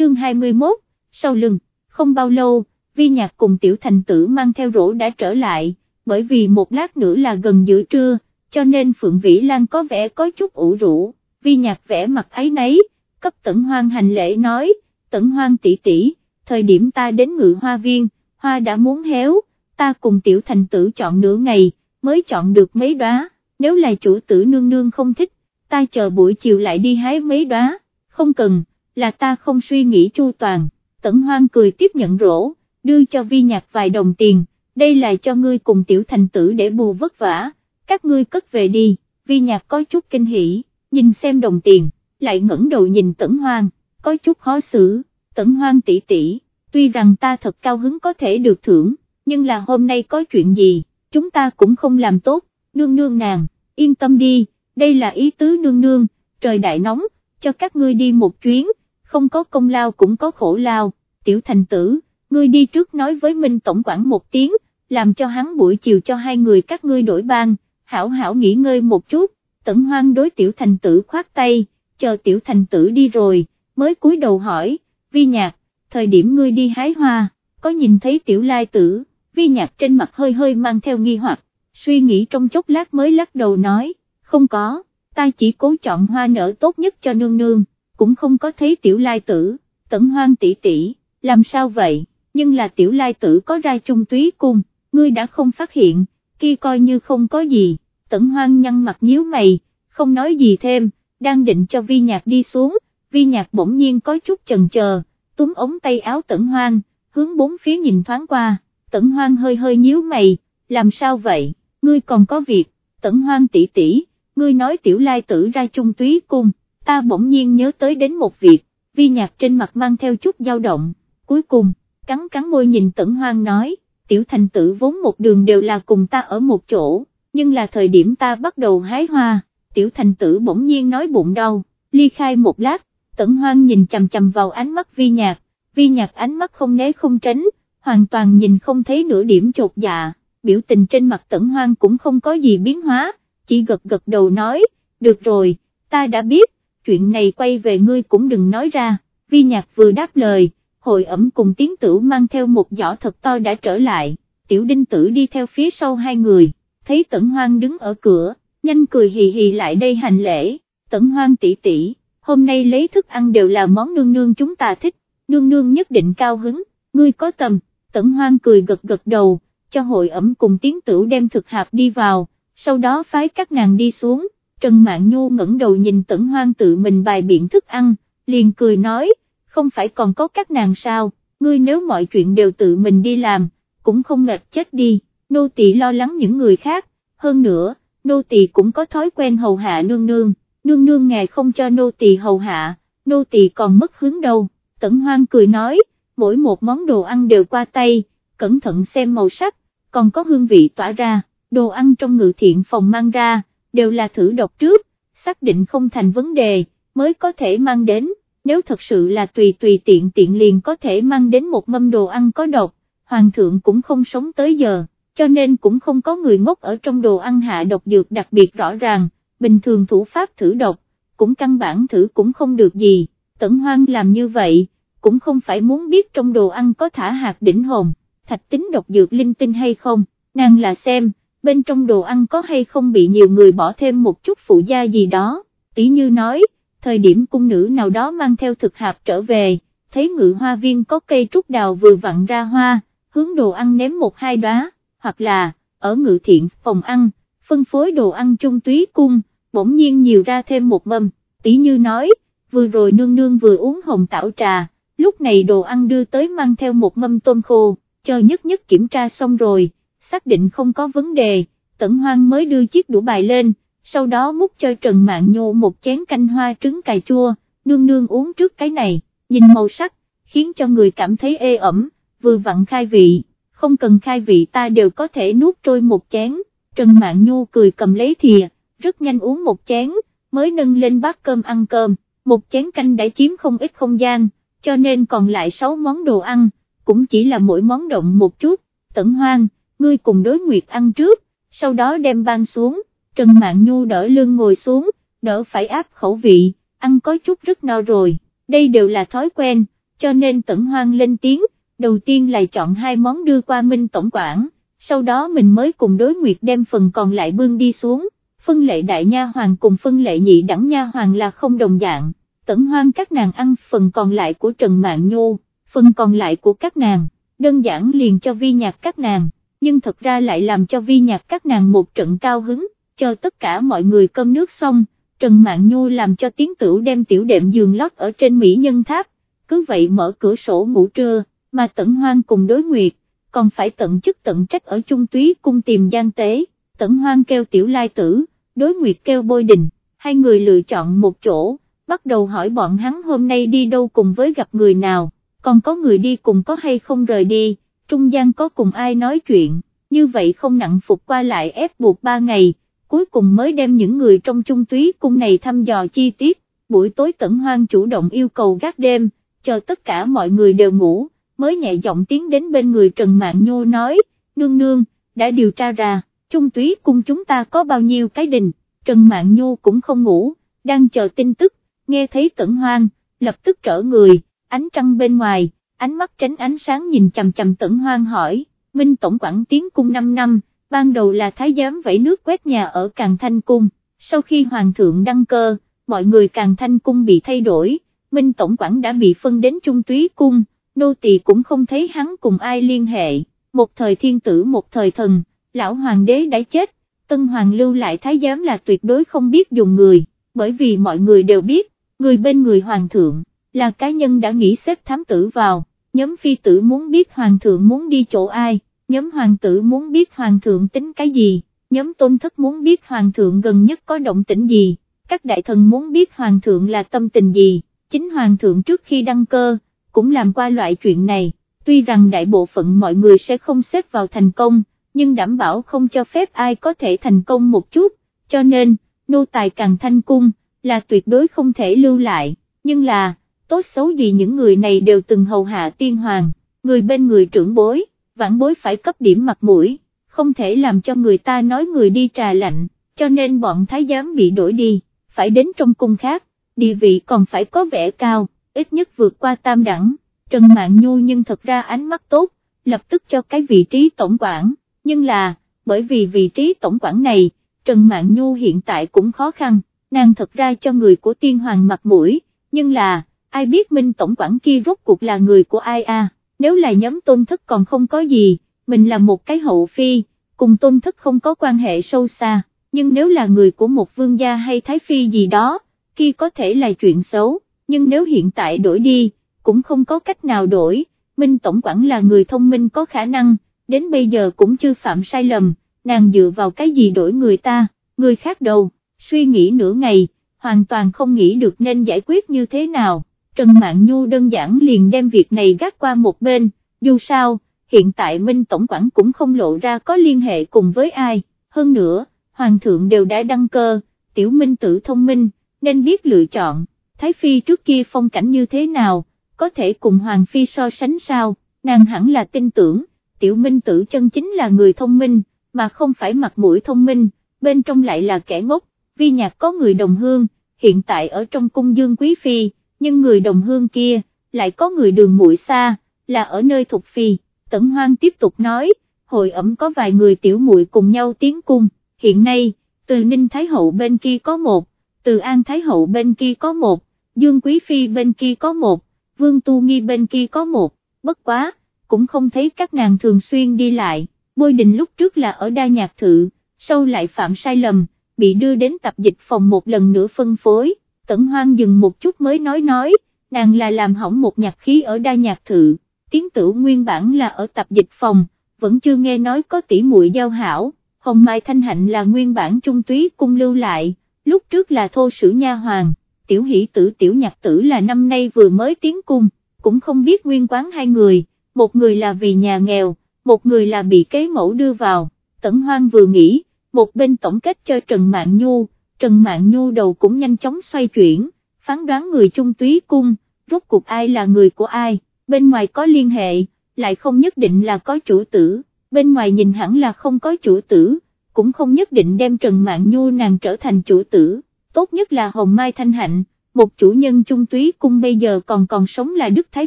chương 21, sau lưng, không bao lâu, vi nhạc cùng tiểu thành tử mang theo rổ đã trở lại, bởi vì một lát nữa là gần giữa trưa, cho nên Phượng Vĩ Lan có vẻ có chút ủ rũ, vi nhạc vẽ mặt ấy nấy, cấp tẩn hoang hành lễ nói, tẩn hoang tỷ tỷ, thời điểm ta đến ngự hoa viên, hoa đã muốn héo, ta cùng tiểu thành tử chọn nửa ngày, mới chọn được mấy đóa. nếu là chủ tử nương nương không thích, ta chờ buổi chiều lại đi hái mấy đóa. không cần, là ta không suy nghĩ chu toàn, tẩn hoang cười tiếp nhận rổ, đưa cho vi nhạc vài đồng tiền, đây là cho ngươi cùng tiểu thành tử để bù vất vả, các ngươi cất về đi, vi nhạc có chút kinh hỉ, nhìn xem đồng tiền, lại ngẩng đầu nhìn tẩn hoang, có chút khó xử, tẩn hoang tỷ tỷ, tuy rằng ta thật cao hứng có thể được thưởng, nhưng là hôm nay có chuyện gì, chúng ta cũng không làm tốt, nương nương nàng, yên tâm đi, đây là ý tứ nương nương, trời đại nóng, cho các ngươi đi một chuyến, không có công lao cũng có khổ lao, tiểu thành tử, ngươi đi trước nói với Minh Tổng quản một tiếng, làm cho hắn buổi chiều cho hai người các ngươi đổi ban, hảo hảo nghỉ ngơi một chút, tẩn hoang đối tiểu thành tử khoát tay, chờ tiểu thành tử đi rồi, mới cúi đầu hỏi, vi nhạc, thời điểm ngươi đi hái hoa, có nhìn thấy tiểu lai tử, vi nhạc trên mặt hơi hơi mang theo nghi hoặc, suy nghĩ trong chốc lát mới lắc đầu nói, không có, ta chỉ cố chọn hoa nở tốt nhất cho nương nương, cũng không có thấy tiểu lai tử, tẩn hoang tỷ tỷ, làm sao vậy, nhưng là tiểu lai tử có ra trung túy cung, ngươi đã không phát hiện, kia coi như không có gì, tẩn hoang nhăn mặt nhíu mày, không nói gì thêm, đang định cho vi nhạc đi xuống, vi nhạc bỗng nhiên có chút chần chờ, túm ống tay áo tẩn hoang, hướng bốn phía nhìn thoáng qua, tẩn hoang hơi hơi nhíu mày, làm sao vậy, ngươi còn có việc, tẩn hoang tỷ tỷ, ngươi nói tiểu lai tử ra trung túy cung, ta bỗng nhiên nhớ tới đến một việc, vi nhạc trên mặt mang theo chút dao động, cuối cùng, cắn cắn môi nhìn tẩn hoang nói, tiểu thành tử vốn một đường đều là cùng ta ở một chỗ, nhưng là thời điểm ta bắt đầu hái hoa, tiểu thành tử bỗng nhiên nói bụng đau, ly khai một lát, tẩn hoang nhìn chầm chầm vào ánh mắt vi nhạc, vi nhạc ánh mắt không né không tránh, hoàn toàn nhìn không thấy nửa điểm chột dạ, biểu tình trên mặt tẩn hoang cũng không có gì biến hóa, chỉ gật gật đầu nói, được rồi, ta đã biết, chuyện này quay về ngươi cũng đừng nói ra, vi nhạc vừa đáp lời, hội ẩm cùng tiến tử mang theo một giỏ thật to đã trở lại, tiểu đinh tử đi theo phía sau hai người, thấy tẩn hoang đứng ở cửa, nhanh cười hì hì lại đây hành lễ, tẩn hoang tỷ tỷ, hôm nay lấy thức ăn đều là món nương nương chúng ta thích, nương nương nhất định cao hứng, ngươi có tầm, tẩn hoang cười gật gật đầu, cho hội ẩm cùng tiến tử đem thực hạp đi vào, sau đó phái các nàng đi xuống, Trần Mạn Nhu ngẩng đầu nhìn tẩn hoang tự mình bài biện thức ăn, liền cười nói, không phải còn có các nàng sao, ngươi nếu mọi chuyện đều tự mình đi làm, cũng không mệt chết đi, nô tỳ lo lắng những người khác, hơn nữa, nô tỳ cũng có thói quen hầu hạ nương nương, nương nương ngài không cho nô tỳ hầu hạ, nô tỳ còn mất hướng đâu, tẩn hoang cười nói, mỗi một món đồ ăn đều qua tay, cẩn thận xem màu sắc, còn có hương vị tỏa ra, đồ ăn trong ngự thiện phòng mang ra, đều là thử độc trước, xác định không thành vấn đề, mới có thể mang đến, nếu thật sự là tùy tùy tiện tiện liền có thể mang đến một mâm đồ ăn có độc, hoàng thượng cũng không sống tới giờ, cho nên cũng không có người ngốc ở trong đồ ăn hạ độc dược đặc biệt rõ ràng, bình thường thủ pháp thử độc, cũng căn bản thử cũng không được gì, tẩn hoang làm như vậy, cũng không phải muốn biết trong đồ ăn có thả hạt đỉnh hồn, thạch tính độc dược linh tinh hay không, nàng là xem, bên trong đồ ăn có hay không bị nhiều người bỏ thêm một chút phụ gia gì đó, tỷ như nói, thời điểm cung nữ nào đó mang theo thực hạp trở về, thấy ngự hoa viên có cây trúc đào vừa vặn ra hoa, hướng đồ ăn ném một hai đóa, hoặc là, ở ngự thiện phòng ăn, phân phối đồ ăn chung túy cung, bỗng nhiên nhiều ra thêm một mâm, tỷ như nói, vừa rồi nương nương vừa uống hồng tảo trà, lúc này đồ ăn đưa tới mang theo một mâm tôm khô, chờ nhất nhất kiểm tra xong rồi, xác định không có vấn đề, tẩn hoang mới đưa chiếc đũa bài lên, sau đó múc cho Trần Mạn nhu một chén canh hoa trứng cà chua, nương nương uống trước cái này, nhìn màu sắc, khiến cho người cảm thấy ê ẩm, vừa vặn khai vị, không cần khai vị ta đều có thể nuốt trôi một chén, Trần Mạn Nhu cười cầm lấy thìa, rất nhanh uống một chén, mới nâng lên bát cơm ăn cơm, một chén canh đã chiếm không ít không gian, cho nên còn lại 6 món đồ ăn, cũng chỉ là mỗi món động một chút, tẩn hoang, ngươi cùng đối nguyệt ăn trước, sau đó đem ban xuống, Trần Mạn Nhu đỡ lưng ngồi xuống, đỡ phải áp khẩu vị, ăn có chút rất no rồi, đây đều là thói quen, cho nên Tẩn Hoang lên tiếng, đầu tiên là chọn hai món đưa qua Minh Tổng quản, sau đó mình mới cùng đối nguyệt đem phần còn lại bưng đi xuống, phân lệ đại nha hoàng cùng phân lệ nhị đẳng nha hoàng là không đồng dạng, Tẩn Hoang các nàng ăn phần còn lại của Trần Mạn Nhu, phần còn lại của các nàng, đơn giản liền cho vi nhạc các nàng, nhưng thật ra lại làm cho vi nhạc các nàng một trận cao hứng, chờ tất cả mọi người cơm nước xong, Trần Mạn Nhu làm cho tiếng tửu đem tiểu đệm giường lót ở trên Mỹ Nhân Tháp, cứ vậy mở cửa sổ ngủ trưa, mà Tẩn Hoang cùng đối nguyệt, còn phải tận chức tận trách ở trung túy cung tìm gian tế, Tẩn Hoang kêu tiểu lai tử, đối nguyệt kêu bôi đình, hai người lựa chọn một chỗ, bắt đầu hỏi bọn hắn hôm nay đi đâu cùng với gặp người nào, còn có người đi cùng có hay không rời đi, trung gian có cùng ai nói chuyện, như vậy không nặng phục qua lại ép buộc ba ngày cuối cùng mới đem những người trong trung túy cung này thăm dò chi tiết, buổi tối tẩn hoang chủ động yêu cầu gác đêm, chờ tất cả mọi người đều ngủ, mới nhẹ giọng tiến đến bên người Trần Mạn Nhô nói, nương nương, đã điều tra ra, trung túy cung chúng ta có bao nhiêu cái đình, Trần Mạn Nhô cũng không ngủ, đang chờ tin tức, nghe thấy tẩn hoang, lập tức trở người, ánh trăng bên ngoài, ánh mắt tránh ánh sáng nhìn chầm chầm tẩn hoang hỏi, Minh Tổng quản tiến cung 5 năm, ban đầu là thái giám vẫy nước quét nhà ở Càng Thanh Cung, sau khi Hoàng thượng đăng cơ, mọi người Càng Thanh Cung bị thay đổi, Minh Tổng quản đã bị phân đến Trung Túy Cung, nô tỳ cũng không thấy hắn cùng ai liên hệ, một thời thiên tử một thời thần, lão hoàng đế đã chết, tân hoàng lưu lại thái giám là tuyệt đối không biết dùng người, bởi vì mọi người đều biết, người bên người hoàng thượng, là cá nhân đã nghĩ xếp thám tử vào, nhóm phi tử muốn biết hoàng thượng muốn đi chỗ ai nhóm hoàng tử muốn biết hoàng thượng tính cái gì, nhóm tôn thất muốn biết hoàng thượng gần nhất có động tĩnh gì, các đại thần muốn biết hoàng thượng là tâm tình gì, chính hoàng thượng trước khi đăng cơ, cũng làm qua loại chuyện này, tuy rằng đại bộ phận mọi người sẽ không xếp vào thành công, nhưng đảm bảo không cho phép ai có thể thành công một chút, cho nên, nô tài càng thanh cung, là tuyệt đối không thể lưu lại, nhưng là, tốt xấu gì những người này đều từng hầu hạ tiên hoàng, người bên người trưởng bối vãn bối phải cấp điểm mặt mũi, không thể làm cho người ta nói người đi trà lạnh, cho nên bọn thái giám bị đổi đi, phải đến trong cung khác, địa vị còn phải có vẻ cao, ít nhất vượt qua tam đẳng, Trần mạng Nhu nhưng thật ra ánh mắt tốt, lập tức cho cái vị trí tổng quản, nhưng là, bởi vì vị trí tổng quản này, Trần mạng Nhu hiện tại cũng khó khăn, nàng thật ra cho người của tiên hoàng mặt mũi, nhưng là, ai biết Minh tổng quản kia rốt cuộc là người của ai à? nếu là nhóm tôn thất còn không có gì, mình là một cái hậu phi, cùng tôn thất không có quan hệ sâu xa, nhưng nếu là người của một vương gia hay thái phi gì đó, kia có thể là chuyện xấu, nhưng nếu hiện tại đổi đi, cũng không có cách nào đổi, Minh Tổng quản là người thông minh có khả năng, đến bây giờ cũng chưa phạm sai lầm, nàng dựa vào cái gì đổi người ta, người khác đâu, suy nghĩ nửa ngày, hoàn toàn không nghĩ được nên giải quyết như thế nào. Trần Mạn Nhu đơn giản liền đem việc này gác qua một bên, dù sao, hiện tại Minh Tổng quản cũng không lộ ra có liên hệ cùng với ai, hơn nữa, Hoàng thượng đều đã đăng cơ, tiểu minh tử thông minh, nên biết lựa chọn, Thái Phi trước kia phong cảnh như thế nào, có thể cùng Hoàng Phi so sánh sao, nàng hẳn là tin tưởng, tiểu minh tử chân chính là người thông minh, mà không phải mặt mũi thông minh, bên trong lại là kẻ ngốc, vi nhạc có người đồng hương, hiện tại ở trong cung dương quý phi nhưng người đồng hương kia, lại có người đường muội xa, là ở nơi thuộc phi, tẩn hoang tiếp tục nói, hội ẩm có vài người tiểu muội cùng nhau tiến cung, hiện nay, từ Ninh Thái Hậu bên kia có một, từ An Thái Hậu bên kia có một, Dương Quý Phi bên kia có một, Vương Tu Nghi bên kia có một, bất quá, cũng không thấy các nàng thường xuyên đi lại, bôi đình lúc trước là ở đa nhạc thự, sau lại phạm sai lầm, bị đưa đến tập dịch phòng một lần nữa phân phối, tẩn hoang dừng một chút mới nói nói, nàng là làm hỏng một nhạc khí ở đa nhạc thự, tiếng tử nguyên bản là ở tập dịch phòng, vẫn chưa nghe nói có tỷ muội giao hảo, hồng mai thanh hạnh là nguyên bản trung túy cung lưu lại, lúc trước là thô sử nha hoàng, tiểu hỷ tử tiểu nhạc tử là năm nay vừa mới tiến cung, cũng không biết nguyên quán hai người, một người là vì nhà nghèo, một người là bị kế mẫu đưa vào, tẩn hoang vừa nghĩ, một bên tổng kết cho Trần Mạng Nhu, Trần Mạn Nhu đầu cũng nhanh chóng xoay chuyển, phán đoán người chung túy cung, rốt cuộc ai là người của ai, bên ngoài có liên hệ, lại không nhất định là có chủ tử, bên ngoài nhìn hẳn là không có chủ tử, cũng không nhất định đem Trần Mạn Nhu nàng trở thành chủ tử, tốt nhất là Hồng Mai Thanh Hạnh, một chủ nhân trung túy cung bây giờ còn còn sống là Đức Thái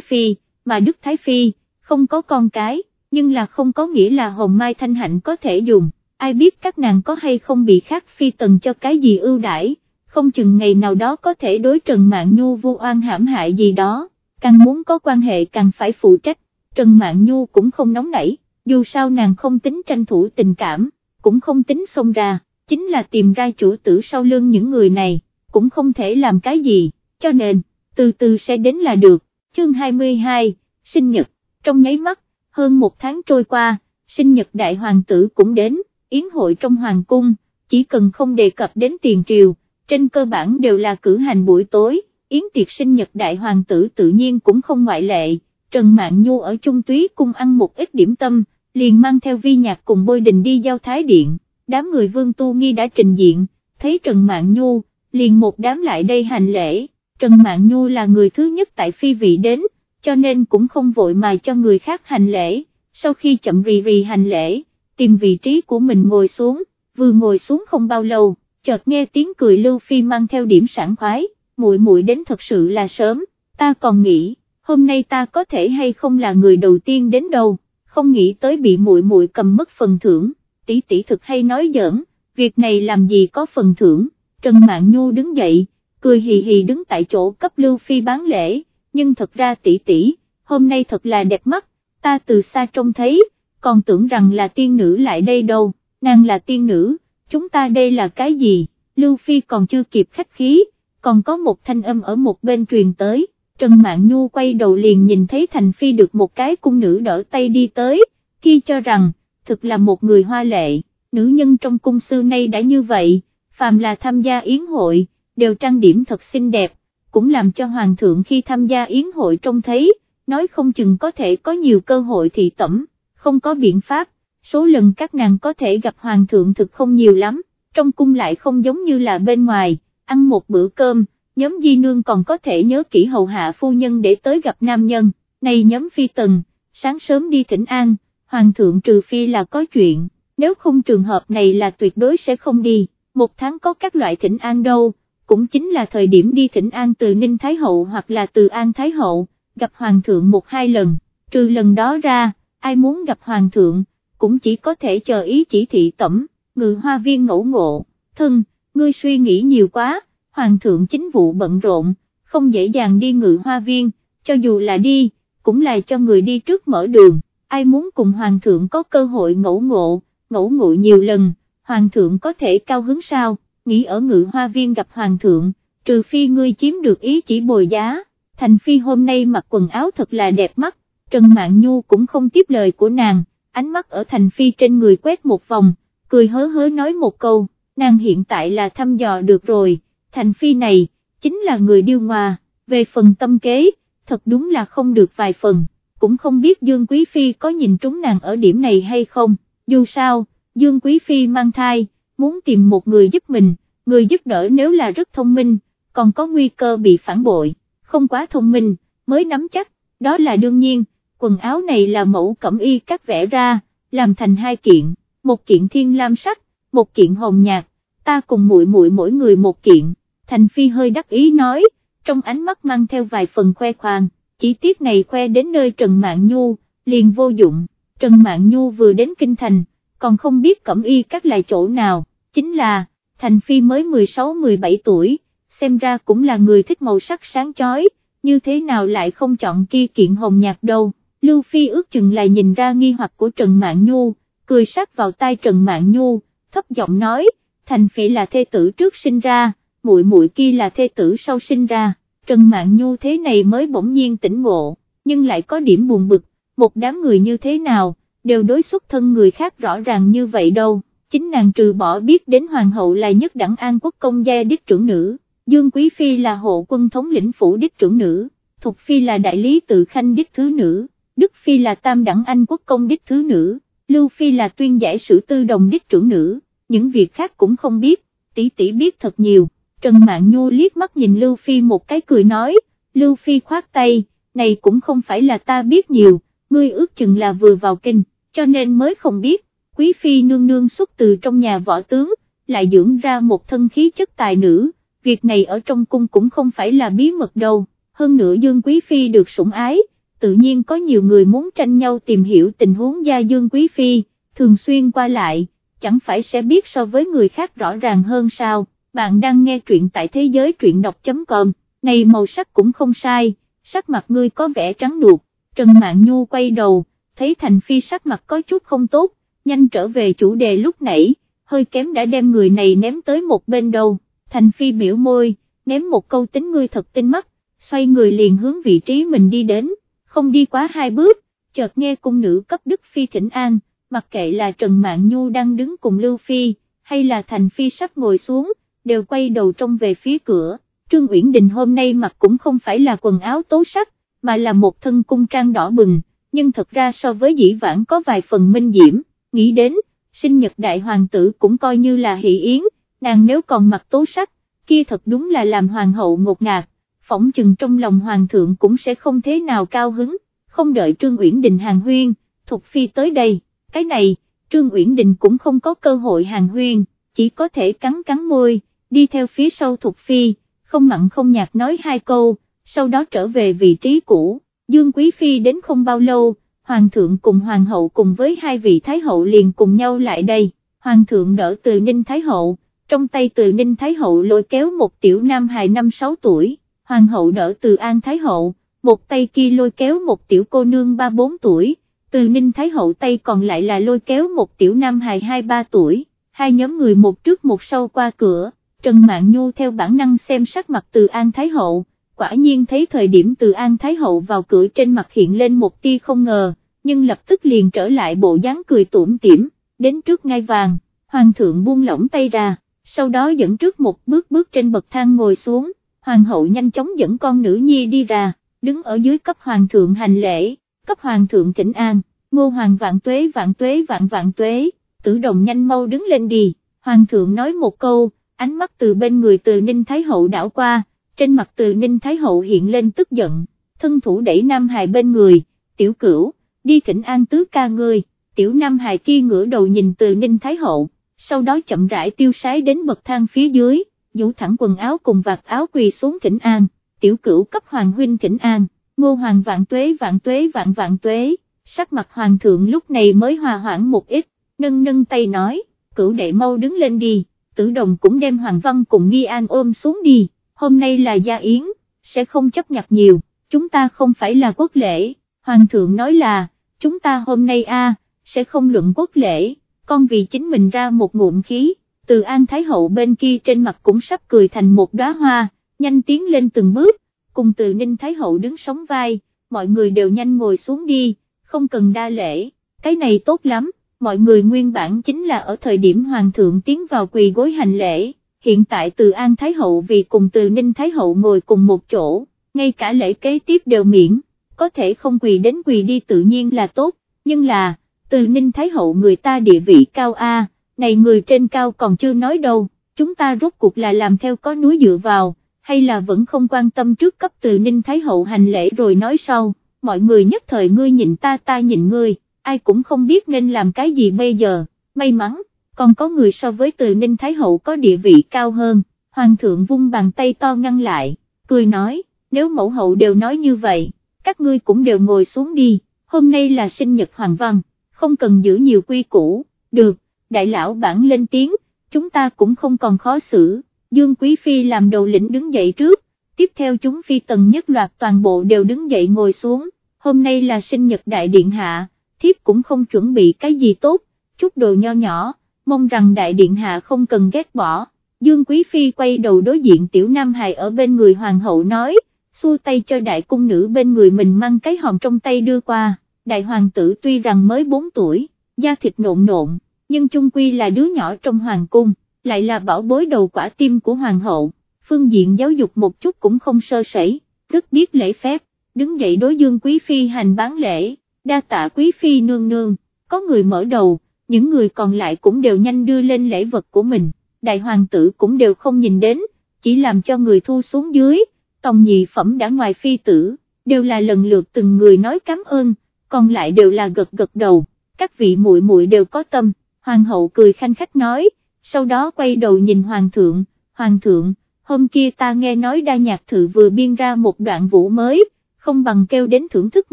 Phi, mà Đức Thái Phi, không có con cái, nhưng là không có nghĩa là hồng mai thanh hạnh có thể dùng, ai biết các nàng có hay không bị khác phi tần cho cái gì ưu đãi, không chừng ngày nào đó có thể đối Trần Mạng Nhu vu oan hãm hại gì đó, càng muốn có quan hệ càng phải phụ trách, Trần Mạng Nhu cũng không nóng nảy, dù sao nàng không tính tranh thủ tình cảm, cũng không tính xông ra, chính là tìm ra chủ tử sau lưng những người này, cũng không thể làm cái gì, cho nên, từ từ sẽ đến là được, chương 22, sinh nhật, trong nháy mắt, hơn một tháng trôi qua, sinh nhật đại hoàng tử cũng đến, yến hội trong hoàng cung, chỉ cần không đề cập đến tiền triều, trên cơ bản đều là cử hành buổi tối, yến tiệc sinh nhật đại hoàng tử tự nhiên cũng không ngoại lệ, Trần Mạn Nhu ở Trung Túy cung ăn một ít điểm tâm, liền mang theo vi nhạc cùng bôi đình đi giao thái điện, đám người vương tu nghi đã trình diện, thấy Trần Mạn Nhu, liền một đám lại đây hành lễ, Trần Mạn Nhu là người thứ nhất tại phi vị đến, cho nên cũng không vội mà cho người khác hành lễ, sau khi chậm rì rì hành lễ, tìm vị trí của mình ngồi xuống, vừa ngồi xuống không bao lâu, chợt nghe tiếng cười Lưu Phi mang theo điểm sảng khoái, muội muội đến thật sự là sớm, ta còn nghĩ, hôm nay ta có thể hay không là người đầu tiên đến đâu, không nghĩ tới bị muội muội cầm mất phần thưởng, tỷ tỷ thực hay nói giỡn, việc này làm gì có phần thưởng, Trần Mạn Nhu đứng dậy, cười hì hì đứng tại chỗ cấp Lưu Phi bán lễ, nhưng thật ra tỷ tỷ, hôm nay thật là đẹp mắt, ta từ xa trông thấy, còn tưởng rằng là tiên nữ lại đây đâu, nàng là tiên nữ, chúng ta đây là cái gì, Lưu Phi còn chưa kịp khách khí, còn có một thanh âm ở một bên truyền tới, Trần Mạn Nhu quay đầu liền nhìn thấy Thành Phi được một cái cung nữ đỡ tay đi tới, khi cho rằng, thực là một người hoa lệ, nữ nhân trong cung sư nay đã như vậy, phàm là tham gia yến hội, đều trang điểm thật xinh đẹp, cũng làm cho hoàng thượng khi tham gia yến hội trông thấy, nói không chừng có thể có nhiều cơ hội thị tẩm, không có biện pháp, số lần các nàng có thể gặp hoàng thượng thực không nhiều lắm, trong cung lại không giống như là bên ngoài, ăn một bữa cơm, nhóm di nương còn có thể nhớ kỹ hầu hạ phu nhân để tới gặp nam nhân, này nhóm phi tần, sáng sớm đi thỉnh an, hoàng thượng trừ phi là có chuyện, nếu không trường hợp này là tuyệt đối sẽ không đi, một tháng có các loại thỉnh an đâu cũng chính là thời điểm đi thỉnh an từ Ninh Thái Hậu hoặc là từ An Thái Hậu, gặp Hoàng thượng một hai lần, trừ lần đó ra, ai muốn gặp Hoàng thượng, cũng chỉ có thể chờ ý chỉ thị tẩm, ngự hoa viên ngẫu ngộ, thân, ngươi suy nghĩ nhiều quá, Hoàng thượng chính vụ bận rộn, không dễ dàng đi ngự hoa viên, cho dù là đi, cũng là cho người đi trước mở đường, ai muốn cùng Hoàng thượng có cơ hội ngẫu ngộ, ngẫu ngộ nhiều lần, Hoàng thượng có thể cao hứng sao? nghĩ ở ngự hoa viên gặp hoàng thượng, trừ phi ngươi chiếm được ý chỉ bồi giá, thành phi hôm nay mặc quần áo thật là đẹp mắt, Trần Mạn Nhu cũng không tiếp lời của nàng, ánh mắt ở thành phi trên người quét một vòng, cười hớ hớ nói một câu, nàng hiện tại là thăm dò được rồi, thành phi này, chính là người điêu ngoa, về phần tâm kế, thật đúng là không được vài phần, cũng không biết Dương Quý Phi có nhìn trúng nàng ở điểm này hay không, dù sao, Dương Quý Phi mang thai, muốn tìm một người giúp mình, người giúp đỡ nếu là rất thông minh, còn có nguy cơ bị phản bội, không quá thông minh, mới nắm chắc, đó là đương nhiên, quần áo này là mẫu cẩm y cắt vẽ ra, làm thành hai kiện, một kiện thiên lam sắc, một kiện hồng nhạt, ta cùng muội muội mỗi người một kiện, Thành Phi hơi đắc ý nói, trong ánh mắt mang theo vài phần khoe khoang, chỉ tiếc này khoe đến nơi Trần Mạn Nhu, liền vô dụng, Trần Mạn Nhu vừa đến Kinh Thành, còn không biết cẩm y các lại chỗ nào, chính là, Thành Phi mới 16-17 tuổi, xem ra cũng là người thích màu sắc sáng chói, như thế nào lại không chọn kia kiện hồng nhạt đâu, Lưu Phi ước chừng là nhìn ra nghi hoặc của Trần Mạn Nhu, cười sát vào tai Trần Mạn Nhu, thấp giọng nói, Thành phỉ là thê tử trước sinh ra, muội muội kia là thê tử sau sinh ra, Trần Mạn Nhu thế này mới bỗng nhiên tỉnh ngộ, nhưng lại có điểm buồn bực, một đám người như thế nào, đều đối xuất thân người khác rõ ràng như vậy đâu, chính nàng trừ bỏ biết đến hoàng hậu là nhất đẳng an quốc công gia đích trưởng nữ, Dương Quý Phi là hộ quân thống lĩnh phủ đích trưởng nữ, Thục Phi là đại lý tự khanh đích thứ nữ, Đức Phi là tam đẳng anh quốc công đích thứ nữ, Lưu Phi là tuyên giải sử tư đồng đích trưởng nữ, những việc khác cũng không biết, tỷ tỷ biết thật nhiều, Trần Mạn Nhu liếc mắt nhìn Lưu Phi một cái cười nói, Lưu Phi khoát tay, này cũng không phải là ta biết nhiều, ngươi ước chừng là vừa vào kinh cho nên mới không biết, quý phi nương nương xuất từ trong nhà võ tướng, lại dưỡng ra một thân khí chất tài nữ, việc này ở trong cung cũng không phải là bí mật đâu, hơn nữa Dương Quý Phi được sủng ái, tự nhiên có nhiều người muốn tranh nhau tìm hiểu tình huống gia Dương Quý Phi, thường xuyên qua lại, chẳng phải sẽ biết so với người khác rõ ràng hơn sao, bạn đang nghe truyện tại thế giới truyện đọc.com, này màu sắc cũng không sai, sắc mặt ngươi có vẻ trắng đục, Trần mạng Nhu quay đầu, thấy Thành Phi sắc mặt có chút không tốt, nhanh trở về chủ đề lúc nãy, hơi kém đã đem người này ném tới một bên đầu, Thành Phi biểu môi, ném một câu tính ngươi thật tinh mắt, xoay người liền hướng vị trí mình đi đến, không đi quá hai bước, chợt nghe cung nữ cấp Đức Phi thỉnh an, mặc kệ là Trần Mạn Nhu đang đứng cùng Lưu Phi, hay là Thành Phi sắp ngồi xuống, đều quay đầu trông về phía cửa, Trương Uyển Đình hôm nay mặc cũng không phải là quần áo tố sắc, mà là một thân cung trang đỏ bừng, nhưng thật ra so với dĩ vãng có vài phần minh diễm, nghĩ đến, sinh nhật đại hoàng tử cũng coi như là hỷ yến, nàng nếu còn mặc tố sắc, kia thật đúng là làm hoàng hậu ngột ngạt, phỏng chừng trong lòng hoàng thượng cũng sẽ không thế nào cao hứng, không đợi Trương Uyển Đình hàng huyên, Thục Phi tới đây, cái này, Trương Uyển Đình cũng không có cơ hội hàng huyên, chỉ có thể cắn cắn môi, đi theo phía sau Thục Phi, không mặn không nhạt nói hai câu, sau đó trở về vị trí cũ, Dương Quý Phi đến không bao lâu, Hoàng thượng cùng Hoàng hậu cùng với hai vị Thái hậu liền cùng nhau lại đây, Hoàng thượng đỡ từ Ninh Thái hậu, trong tay từ Ninh Thái hậu lôi kéo một tiểu nam hài năm sáu tuổi, Hoàng hậu đỡ từ An Thái hậu, một tay kia lôi kéo một tiểu cô nương ba bốn tuổi, từ Ninh Thái hậu tay còn lại là lôi kéo một tiểu nam hài hai ba tuổi, hai nhóm người một trước một sau qua cửa, Trần Mạn Nhu theo bản năng xem sắc mặt từ An Thái hậu, quả nhiên thấy thời điểm từ An Thái hậu vào cửa trên mặt hiện lên một tia không ngờ, nhưng lập tức liền trở lại bộ dáng cười tủm tỉm, đến trước ngai vàng, hoàng thượng buông lỏng tay ra, sau đó dẫn trước một bước bước trên bậc thang ngồi xuống, hoàng hậu nhanh chóng dẫn con nữ nhi đi ra, đứng ở dưới cấp hoàng thượng hành lễ, cấp hoàng thượng thỉnh an, ngô hoàng vạn tuế vạn tuế vạn vạn tuế, tử đồng nhanh mau đứng lên đi, hoàng thượng nói một câu, ánh mắt từ bên người từ Ninh Thái Hậu đảo qua, trên mặt từ Ninh Thái Hậu hiện lên tức giận, thân thủ đẩy Nam Hài bên người, tiểu cửu, đi thỉnh an tứ ca ngươi, tiểu Nam Hài kia ngửa đầu nhìn từ Ninh Thái Hậu, sau đó chậm rãi tiêu sái đến bậc thang phía dưới, nhũ thẳng quần áo cùng vạt áo quỳ xuống thỉnh an, tiểu cửu cấp hoàng huynh thỉnh an, ngô hoàng vạn tuế vạn tuế vạn vạn tuế, sắc mặt hoàng thượng lúc này mới hòa hoãn một ít, nâng nâng tay nói, cửu đệ mau đứng lên đi, tử đồng cũng đem hoàng văn cùng nghi an ôm xuống đi, hôm nay là gia yến, sẽ không chấp nhặt nhiều, chúng ta không phải là quốc lễ, hoàng thượng nói là, chúng ta hôm nay a sẽ không luận quốc lễ, con vì chính mình ra một ngụm khí, từ an thái hậu bên kia trên mặt cũng sắp cười thành một đóa hoa, nhanh tiến lên từng bước, cùng từ ninh thái hậu đứng sóng vai, mọi người đều nhanh ngồi xuống đi, không cần đa lễ, cái này tốt lắm, mọi người nguyên bản chính là ở thời điểm hoàng thượng tiến vào quỳ gối hành lễ hiện tại từ An Thái Hậu vì cùng từ Ninh Thái Hậu ngồi cùng một chỗ, ngay cả lễ kế tiếp đều miễn, có thể không quỳ đến quỳ đi tự nhiên là tốt, nhưng là, từ Ninh Thái Hậu người ta địa vị cao A, này người trên cao còn chưa nói đâu, chúng ta rốt cuộc là làm theo có núi dựa vào, hay là vẫn không quan tâm trước cấp từ Ninh Thái Hậu hành lễ rồi nói sau, mọi người nhất thời ngươi nhìn ta ta nhìn ngươi, ai cũng không biết nên làm cái gì bây giờ, may mắn còn có người so với từ Ninh Thái Hậu có địa vị cao hơn, Hoàng thượng vung bàn tay to ngăn lại, cười nói, nếu mẫu hậu đều nói như vậy, các ngươi cũng đều ngồi xuống đi, hôm nay là sinh nhật Hoàng Văn, không cần giữ nhiều quy củ, được, đại lão bản lên tiếng, chúng ta cũng không còn khó xử, Dương Quý Phi làm đầu lĩnh đứng dậy trước, tiếp theo chúng Phi tần nhất loạt toàn bộ đều đứng dậy ngồi xuống, hôm nay là sinh nhật đại điện hạ, thiếp cũng không chuẩn bị cái gì tốt, chút đồ nho nhỏ mong rằng đại điện hạ không cần ghét bỏ. Dương Quý Phi quay đầu đối diện tiểu Nam Hài ở bên người hoàng hậu nói, xua tay cho đại cung nữ bên người mình mang cái hòm trong tay đưa qua, đại hoàng tử tuy rằng mới 4 tuổi, da thịt nộn nộn, nhưng chung quy là đứa nhỏ trong hoàng cung, lại là bảo bối đầu quả tim của hoàng hậu, phương diện giáo dục một chút cũng không sơ sẩy, rất biết lễ phép, đứng dậy đối dương quý phi hành bán lễ, đa tạ quý phi nương nương, có người mở đầu, những người còn lại cũng đều nhanh đưa lên lễ vật của mình, đại hoàng tử cũng đều không nhìn đến, chỉ làm cho người thu xuống dưới, tòng nhị phẩm đã ngoài phi tử, đều là lần lượt từng người nói cảm ơn, còn lại đều là gật gật đầu, các vị muội muội đều có tâm, hoàng hậu cười khanh khách nói, sau đó quay đầu nhìn hoàng thượng, hoàng thượng, hôm kia ta nghe nói đa nhạc thự vừa biên ra một đoạn vũ mới, không bằng kêu đến thưởng thức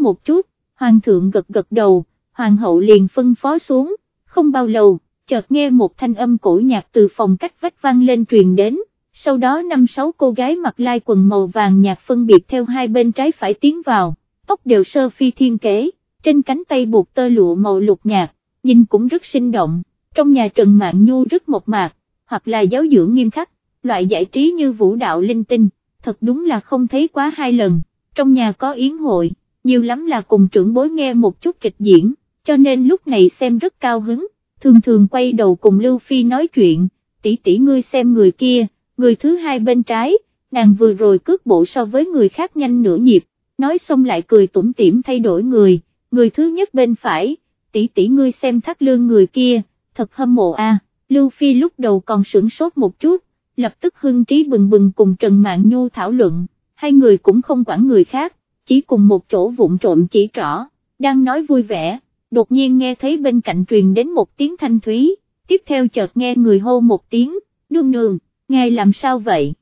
một chút, hoàng thượng gật gật đầu, hoàng hậu liền phân phó xuống, không bao lâu, chợt nghe một thanh âm cổ nhạc từ phòng cách vách vang lên truyền đến, sau đó năm sáu cô gái mặc lai quần màu vàng nhạt phân biệt theo hai bên trái phải tiến vào, tóc đều sơ phi thiên kế, trên cánh tay buộc tơ lụa màu lục nhạt, nhìn cũng rất sinh động, trong nhà Trần Mạng Nhu rất mộc mạc, hoặc là giáo dưỡng nghiêm khắc, loại giải trí như vũ đạo linh tinh, thật đúng là không thấy quá hai lần, trong nhà có yến hội, nhiều lắm là cùng trưởng bối nghe một chút kịch diễn, cho nên lúc này xem rất cao hứng, thường thường quay đầu cùng Lưu Phi nói chuyện, tỷ tỷ ngươi xem người kia, người thứ hai bên trái, nàng vừa rồi cước bộ so với người khác nhanh nửa nhịp, nói xong lại cười tủm tỉm thay đổi người, người thứ nhất bên phải, tỷ tỷ ngươi xem thắt lương người kia, thật hâm mộ a. Lưu Phi lúc đầu còn sửng sốt một chút, lập tức hưng trí bừng bừng cùng Trần Mạn Nhu thảo luận, hai người cũng không quản người khác, chỉ cùng một chỗ vụng trộm chỉ trỏ, đang nói vui vẻ, đột nhiên nghe thấy bên cạnh truyền đến một tiếng thanh thúy, tiếp theo chợt nghe người hô một tiếng, nương nương, ngài làm sao vậy?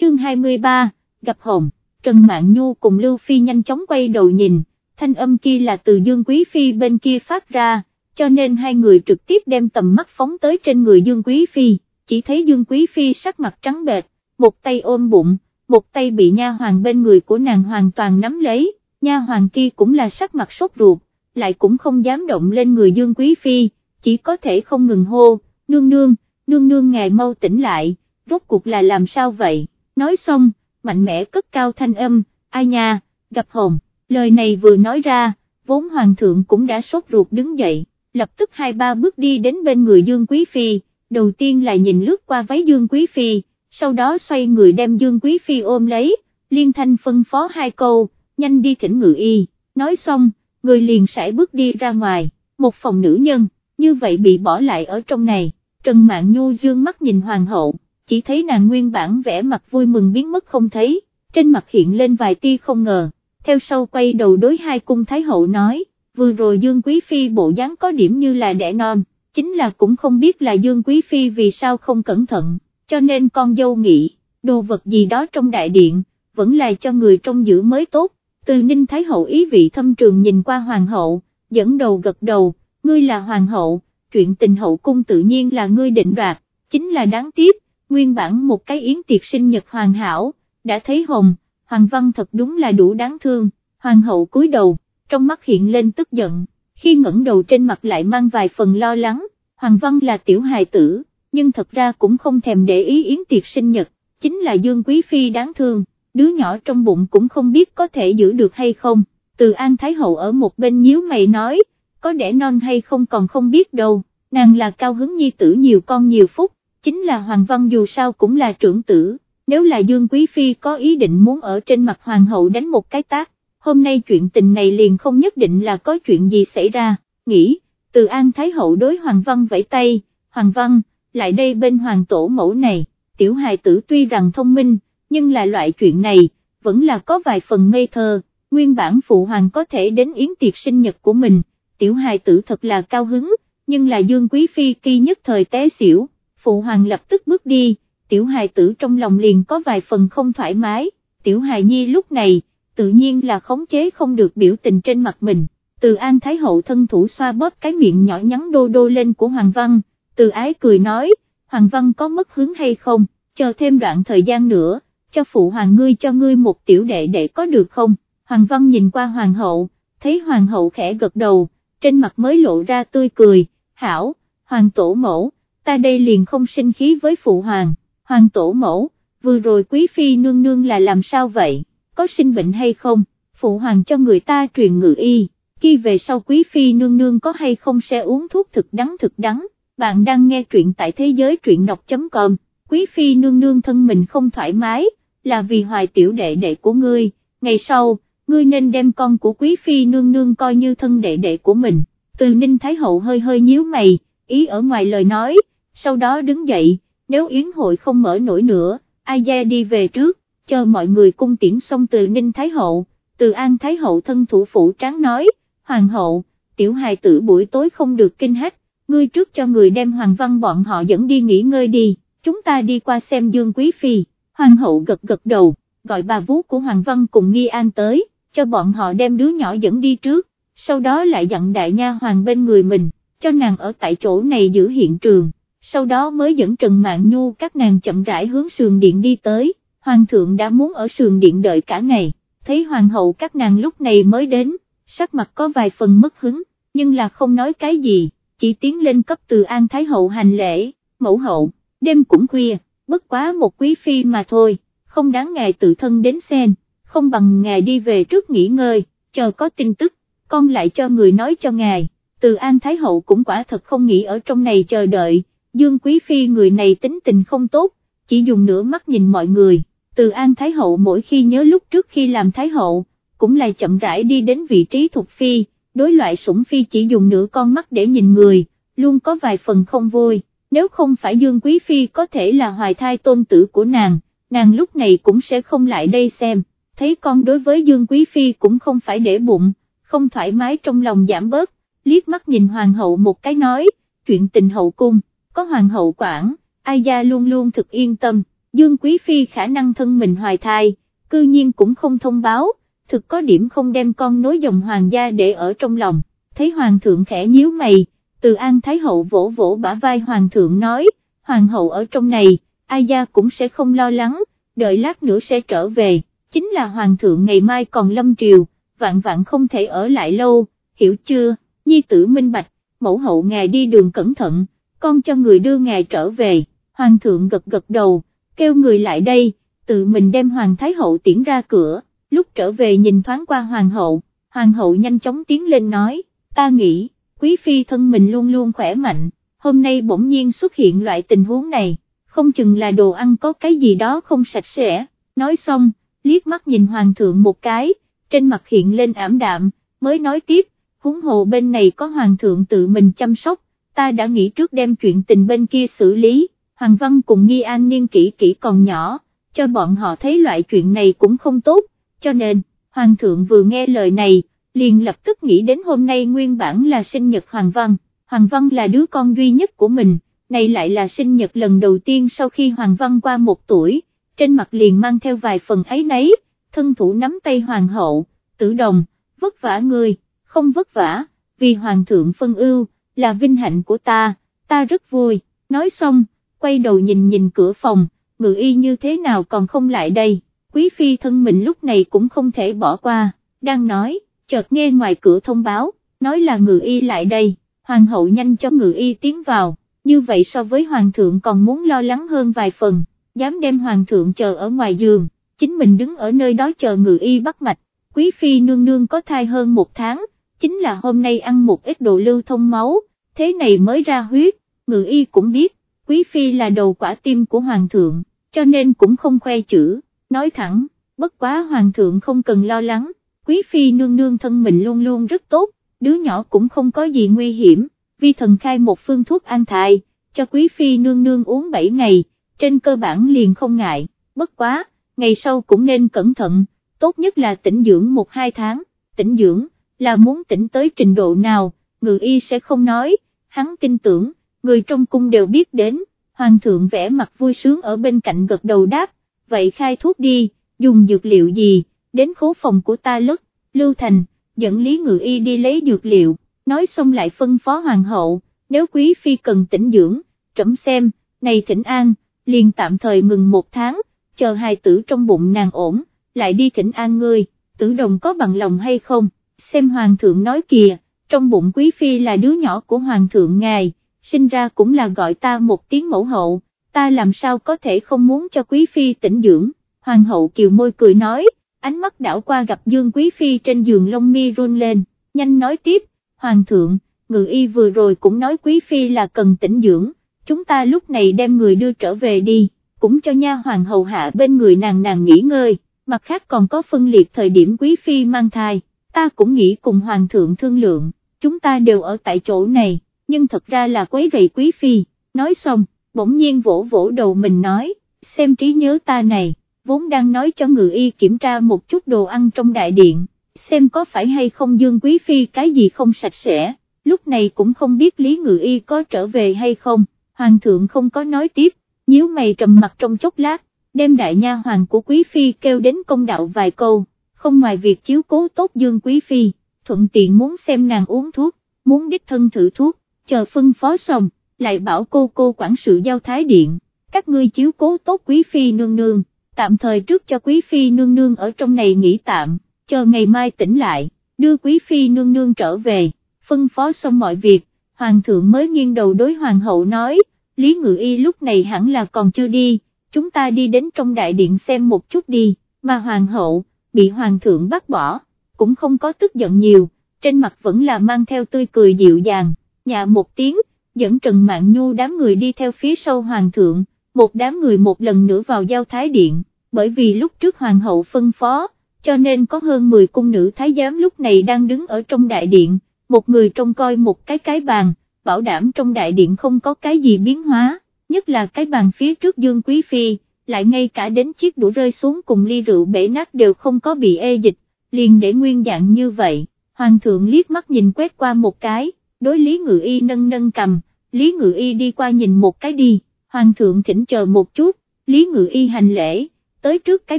Chương 23, gặp hồn, Trần Mạn Nhu cùng Lưu Phi nhanh chóng quay đầu nhìn, thanh âm kia là từ Dương Quý Phi bên kia phát ra, cho nên hai người trực tiếp đem tầm mắt phóng tới trên người Dương Quý Phi, chỉ thấy Dương Quý Phi sắc mặt trắng bệch, một tay ôm bụng, một tay bị nha hoàng bên người của nàng hoàn toàn nắm lấy, nha hoàng kia cũng là sắc mặt sốt ruột, lại cũng không dám động lên người Dương Quý Phi, chỉ có thể không ngừng hô, nương nương, nương nương ngài mau tỉnh lại, rốt cuộc là làm sao vậy, nói xong, mạnh mẽ cất cao thanh âm, ai nha, gặp hồn, lời này vừa nói ra, vốn hoàng thượng cũng đã sốt ruột đứng dậy, lập tức hai ba bước đi đến bên người Dương Quý Phi, đầu tiên là nhìn lướt qua váy Dương Quý Phi, sau đó xoay người đem Dương Quý Phi ôm lấy, liên thanh phân phó hai câu, nhanh đi thỉnh ngự y, nói xong, người liền sải bước đi ra ngoài, một phòng nữ nhân, như vậy bị bỏ lại ở trong này, Trần Mạn Nhu dương mắt nhìn hoàng hậu, chỉ thấy nàng nguyên bản vẽ mặt vui mừng biến mất không thấy, trên mặt hiện lên vài tia không ngờ, theo sau quay đầu đối hai cung thái hậu nói, vừa rồi Dương Quý Phi bộ dáng có điểm như là đẻ non, chính là cũng không biết là Dương Quý Phi vì sao không cẩn thận, cho nên con dâu nghĩ, đồ vật gì đó trong đại điện, vẫn là cho người trong giữ mới tốt, từ Ninh Thái Hậu ý vị thâm trường nhìn qua Hoàng hậu, dẫn đầu gật đầu, ngươi là Hoàng hậu, chuyện tình hậu cung tự nhiên là ngươi định đoạt, chính là đáng tiếc, nguyên bản một cái yến tiệc sinh nhật hoàn hảo, đã thấy hồng, Hoàng Văn thật đúng là đủ đáng thương, Hoàng hậu cúi đầu trong mắt hiện lên tức giận, khi ngẩng đầu trên mặt lại mang vài phần lo lắng, Hoàng Văn là tiểu hài tử, nhưng thật ra cũng không thèm để ý yến tiệc sinh nhật, chính là Dương Quý Phi đáng thương, đứa nhỏ trong bụng cũng không biết có thể giữ được hay không, từ An Thái Hậu ở một bên nhíu mày nói, có đẻ non hay không còn không biết đâu, nàng là cao hứng nhi tử nhiều con nhiều phúc, chính là Hoàng Văn dù sao cũng là trưởng tử, nếu là Dương Quý Phi có ý định muốn ở trên mặt Hoàng hậu đánh một cái tác, hôm nay chuyện tình này liền không nhất định là có chuyện gì xảy ra, nghĩ, từ An Thái Hậu đối Hoàng Văn vẫy tay, Hoàng Văn, lại đây bên Hoàng Tổ mẫu này, tiểu hài tử tuy rằng thông minh, nhưng là loại chuyện này, vẫn là có vài phần ngây thơ, nguyên bản Phụ Hoàng có thể đến yến tiệc sinh nhật của mình, tiểu hài tử thật là cao hứng, nhưng là Dương Quý Phi kỳ nhất thời té xỉu, Phụ Hoàng lập tức bước đi, tiểu hài tử trong lòng liền có vài phần không thoải mái, tiểu hài nhi lúc này, tự nhiên là khống chế không được biểu tình trên mặt mình, từ An Thái Hậu thân thủ xoa bóp cái miệng nhỏ nhắn đô đô lên của Hoàng Văn, từ ái cười nói, Hoàng Văn có mất hứng hay không, chờ thêm đoạn thời gian nữa, cho phụ hoàng ngươi cho ngươi một tiểu đệ đệ có được không, Hoàng Văn nhìn qua Hoàng hậu, thấy Hoàng hậu khẽ gật đầu, trên mặt mới lộ ra tươi cười, hảo, Hoàng tổ mẫu, ta đây liền không sinh khí với phụ hoàng, Hoàng tổ mẫu, vừa rồi quý phi nương nương là làm sao vậy? có sinh bệnh hay không, phụ hoàng cho người ta truyền ngự y, khi về sau quý phi nương nương có hay không sẽ uống thuốc thực đắng thực đắng, bạn đang nghe truyện tại thế giới truyện đọc.com, quý phi nương nương thân mình không thoải mái, là vì hoài tiểu đệ đệ của ngươi, ngày sau, ngươi nên đem con của quý phi nương nương coi như thân đệ đệ của mình, từ ninh thái hậu hơi hơi nhíu mày, ý ở ngoài lời nói, sau đó đứng dậy, nếu yến hội không mở nổi nữa, ai gia đi về trước, chờ mọi người cung tiễn xong từ Ninh Thái Hậu, từ An Thái Hậu thân thủ phủ tráng nói, Hoàng hậu, tiểu hài tử buổi tối không được kinh hết, ngươi trước cho người đem Hoàng Văn bọn họ dẫn đi nghỉ ngơi đi, chúng ta đi qua xem Dương Quý Phi, hoàng hậu gật gật đầu, gọi bà vú của Hoàng Văn cùng Nghi An tới, cho bọn họ đem đứa nhỏ dẫn đi trước, sau đó lại dặn đại nha hoàng bên người mình, cho nàng ở tại chỗ này giữ hiện trường, sau đó mới dẫn Trần Mạn Nhu các nàng chậm rãi hướng sườn điện đi tới, Hoàng thượng đã muốn ở sườn điện đợi cả ngày, thấy Hoàng hậu các nàng lúc này mới đến, sắc mặt có vài phần mất hứng, nhưng là không nói cái gì, chỉ tiến lên cấp từ An Thái hậu hành lễ, mẫu hậu, đêm cũng khuya, bất quá một quý phi mà thôi, không đáng ngài tự thân đến sen, không bằng ngài đi về trước nghỉ ngơi, chờ có tin tức, con lại cho người nói cho ngài, từ An Thái hậu cũng quả thật không nghĩ ở trong này chờ đợi, Dương Quý Phi người này tính tình không tốt, chỉ dùng nửa mắt nhìn mọi người, từ An Thái hậu mỗi khi nhớ lúc trước khi làm Thái hậu, cũng lại chậm rãi đi đến vị trí thuộc Phi. Đối loại sủng phi chỉ dùng nửa con mắt để nhìn người, luôn có vài phần không vui, nếu không phải Dương Quý Phi có thể là hoài thai tôn tử của nàng, nàng lúc này cũng sẽ không lại đây xem, thấy con đối với Dương Quý Phi cũng không phải để bụng, không thoải mái trong lòng giảm bớt, liếc mắt nhìn Hoàng hậu một cái nói, chuyện tình hậu cung, có Hoàng hậu quản, ai gia luôn luôn thực yên tâm, Dương Quý Phi khả năng thân mình hoài thai, cư nhiên cũng không thông báo thực có điểm không đem con nối dòng hoàng gia để ở trong lòng, thấy hoàng thượng khẽ nhíu mày, từ an thái hậu vỗ vỗ bả vai hoàng thượng nói, hoàng hậu ở trong này, ai gia cũng sẽ không lo lắng, đợi lát nữa sẽ trở về, chính là hoàng thượng ngày mai còn lâm triều, vạn vạn không thể ở lại lâu, hiểu chưa, nhi tử minh bạch, mẫu hậu ngài đi đường cẩn thận, con cho người đưa ngài trở về, hoàng thượng gật gật đầu, kêu người lại đây, tự mình đem hoàng thái hậu tiễn ra cửa. Lúc trở về nhìn thoáng qua hoàng hậu, hoàng hậu nhanh chóng tiến lên nói, ta nghĩ, quý phi thân mình luôn luôn khỏe mạnh, hôm nay bỗng nhiên xuất hiện loại tình huống này, không chừng là đồ ăn có cái gì đó không sạch sẽ, nói xong, liếc mắt nhìn hoàng thượng một cái, trên mặt hiện lên ảm đạm, mới nói tiếp, huống hồ bên này có hoàng thượng tự mình chăm sóc, ta đã nghĩ trước đem chuyện tình bên kia xử lý, hoàng văn cùng nghi an niên kỹ kỹ còn nhỏ, cho bọn họ thấy loại chuyện này cũng không tốt, cho nên, Hoàng thượng vừa nghe lời này, liền lập tức nghĩ đến hôm nay nguyên bản là sinh nhật Hoàng Văn, Hoàng Văn là đứa con duy nhất của mình, này lại là sinh nhật lần đầu tiên sau khi Hoàng Văn qua một tuổi, trên mặt liền mang theo vài phần ấy nấy, thân thủ nắm tay Hoàng hậu, tử đồng, vất vả người, không vất vả, vì Hoàng thượng phân ưu, là vinh hạnh của ta, ta rất vui, nói xong, quay đầu nhìn nhìn cửa phòng, ngự y như thế nào còn không lại đây. Quý phi thân mình lúc này cũng không thể bỏ qua, đang nói, chợt nghe ngoài cửa thông báo, nói là ngự y lại đây, hoàng hậu nhanh cho ngự y tiến vào, như vậy so với hoàng thượng còn muốn lo lắng hơn vài phần, dám đem hoàng thượng chờ ở ngoài giường, chính mình đứng ở nơi đó chờ ngự y bắt mạch, quý phi nương nương có thai hơn một tháng, chính là hôm nay ăn một ít đồ lưu thông máu, thế này mới ra huyết, ngự y cũng biết, quý phi là đầu quả tim của hoàng thượng, cho nên cũng không khoe chữ nói thẳng, bất quá hoàng thượng không cần lo lắng, quý phi nương nương thân mình luôn luôn rất tốt, đứa nhỏ cũng không có gì nguy hiểm, vi thần khai một phương thuốc an thai, cho quý phi nương nương uống 7 ngày, trên cơ bản liền không ngại, bất quá, ngày sau cũng nên cẩn thận, tốt nhất là tĩnh dưỡng một hai tháng, tĩnh dưỡng, là muốn tĩnh tới trình độ nào, ngự y sẽ không nói, hắn tin tưởng, người trong cung đều biết đến, hoàng thượng vẽ mặt vui sướng ở bên cạnh gật đầu đáp, vậy khai thuốc đi, dùng dược liệu gì, đến khố phòng của ta lất, Lưu Thành, dẫn Lý Ngự Y đi lấy dược liệu, nói xong lại phân phó hoàng hậu, nếu quý phi cần tĩnh dưỡng, trẫm xem, này thỉnh an, liền tạm thời ngừng một tháng, chờ hai tử trong bụng nàng ổn, lại đi thỉnh an ngươi, tử đồng có bằng lòng hay không, xem hoàng thượng nói kìa, trong bụng quý phi là đứa nhỏ của hoàng thượng ngài, sinh ra cũng là gọi ta một tiếng mẫu hậu, ta làm sao có thể không muốn cho quý phi tỉnh dưỡng, hoàng hậu kiều môi cười nói, ánh mắt đảo qua gặp dương quý phi trên giường lông mi run lên, nhanh nói tiếp, hoàng thượng, ngự y vừa rồi cũng nói quý phi là cần tỉnh dưỡng, chúng ta lúc này đem người đưa trở về đi, cũng cho nha hoàng hậu hạ bên người nàng nàng nghỉ ngơi, mặt khác còn có phân liệt thời điểm quý phi mang thai, ta cũng nghĩ cùng hoàng thượng thương lượng, chúng ta đều ở tại chỗ này, nhưng thật ra là quấy rầy quý phi, nói xong bỗng nhiên vỗ vỗ đầu mình nói, xem trí nhớ ta này, vốn đang nói cho ngự y kiểm tra một chút đồ ăn trong đại điện, xem có phải hay không dương quý phi cái gì không sạch sẽ, lúc này cũng không biết lý ngự y có trở về hay không, hoàng thượng không có nói tiếp, nhíu mày trầm mặt trong chốc lát, đem đại nha hoàng của quý phi kêu đến công đạo vài câu, không ngoài việc chiếu cố tốt dương quý phi, thuận tiện muốn xem nàng uống thuốc, muốn đích thân thử thuốc, chờ phân phó xong, lại bảo cô cô quản sự giao thái điện, các ngươi chiếu cố tốt quý phi nương nương, tạm thời trước cho quý phi nương nương ở trong này nghỉ tạm, chờ ngày mai tỉnh lại, đưa quý phi nương nương trở về, phân phó xong mọi việc, hoàng thượng mới nghiêng đầu đối hoàng hậu nói, Lý Ngự Y lúc này hẳn là còn chưa đi, chúng ta đi đến trong đại điện xem một chút đi, mà hoàng hậu, bị hoàng thượng bắt bỏ, cũng không có tức giận nhiều, trên mặt vẫn là mang theo tươi cười dịu dàng, nhà một tiếng, dẫn Trần Mạn Nhu đám người đi theo phía sau hoàng thượng, một đám người một lần nữa vào giao thái điện, bởi vì lúc trước hoàng hậu phân phó, cho nên có hơn 10 cung nữ thái giám lúc này đang đứng ở trong đại điện, một người trông coi một cái cái bàn, bảo đảm trong đại điện không có cái gì biến hóa, nhất là cái bàn phía trước Dương Quý Phi, lại ngay cả đến chiếc đũa rơi xuống cùng ly rượu bể nát đều không có bị ê dịch, liền để nguyên dạng như vậy, Hoàng thượng liếc mắt nhìn quét qua một cái, đối Lý Ngự Y nâng nâng cầm, Lý Ngự Y đi qua nhìn một cái đi, Hoàng thượng thỉnh chờ một chút, Lý Ngự Y hành lễ, tới trước cái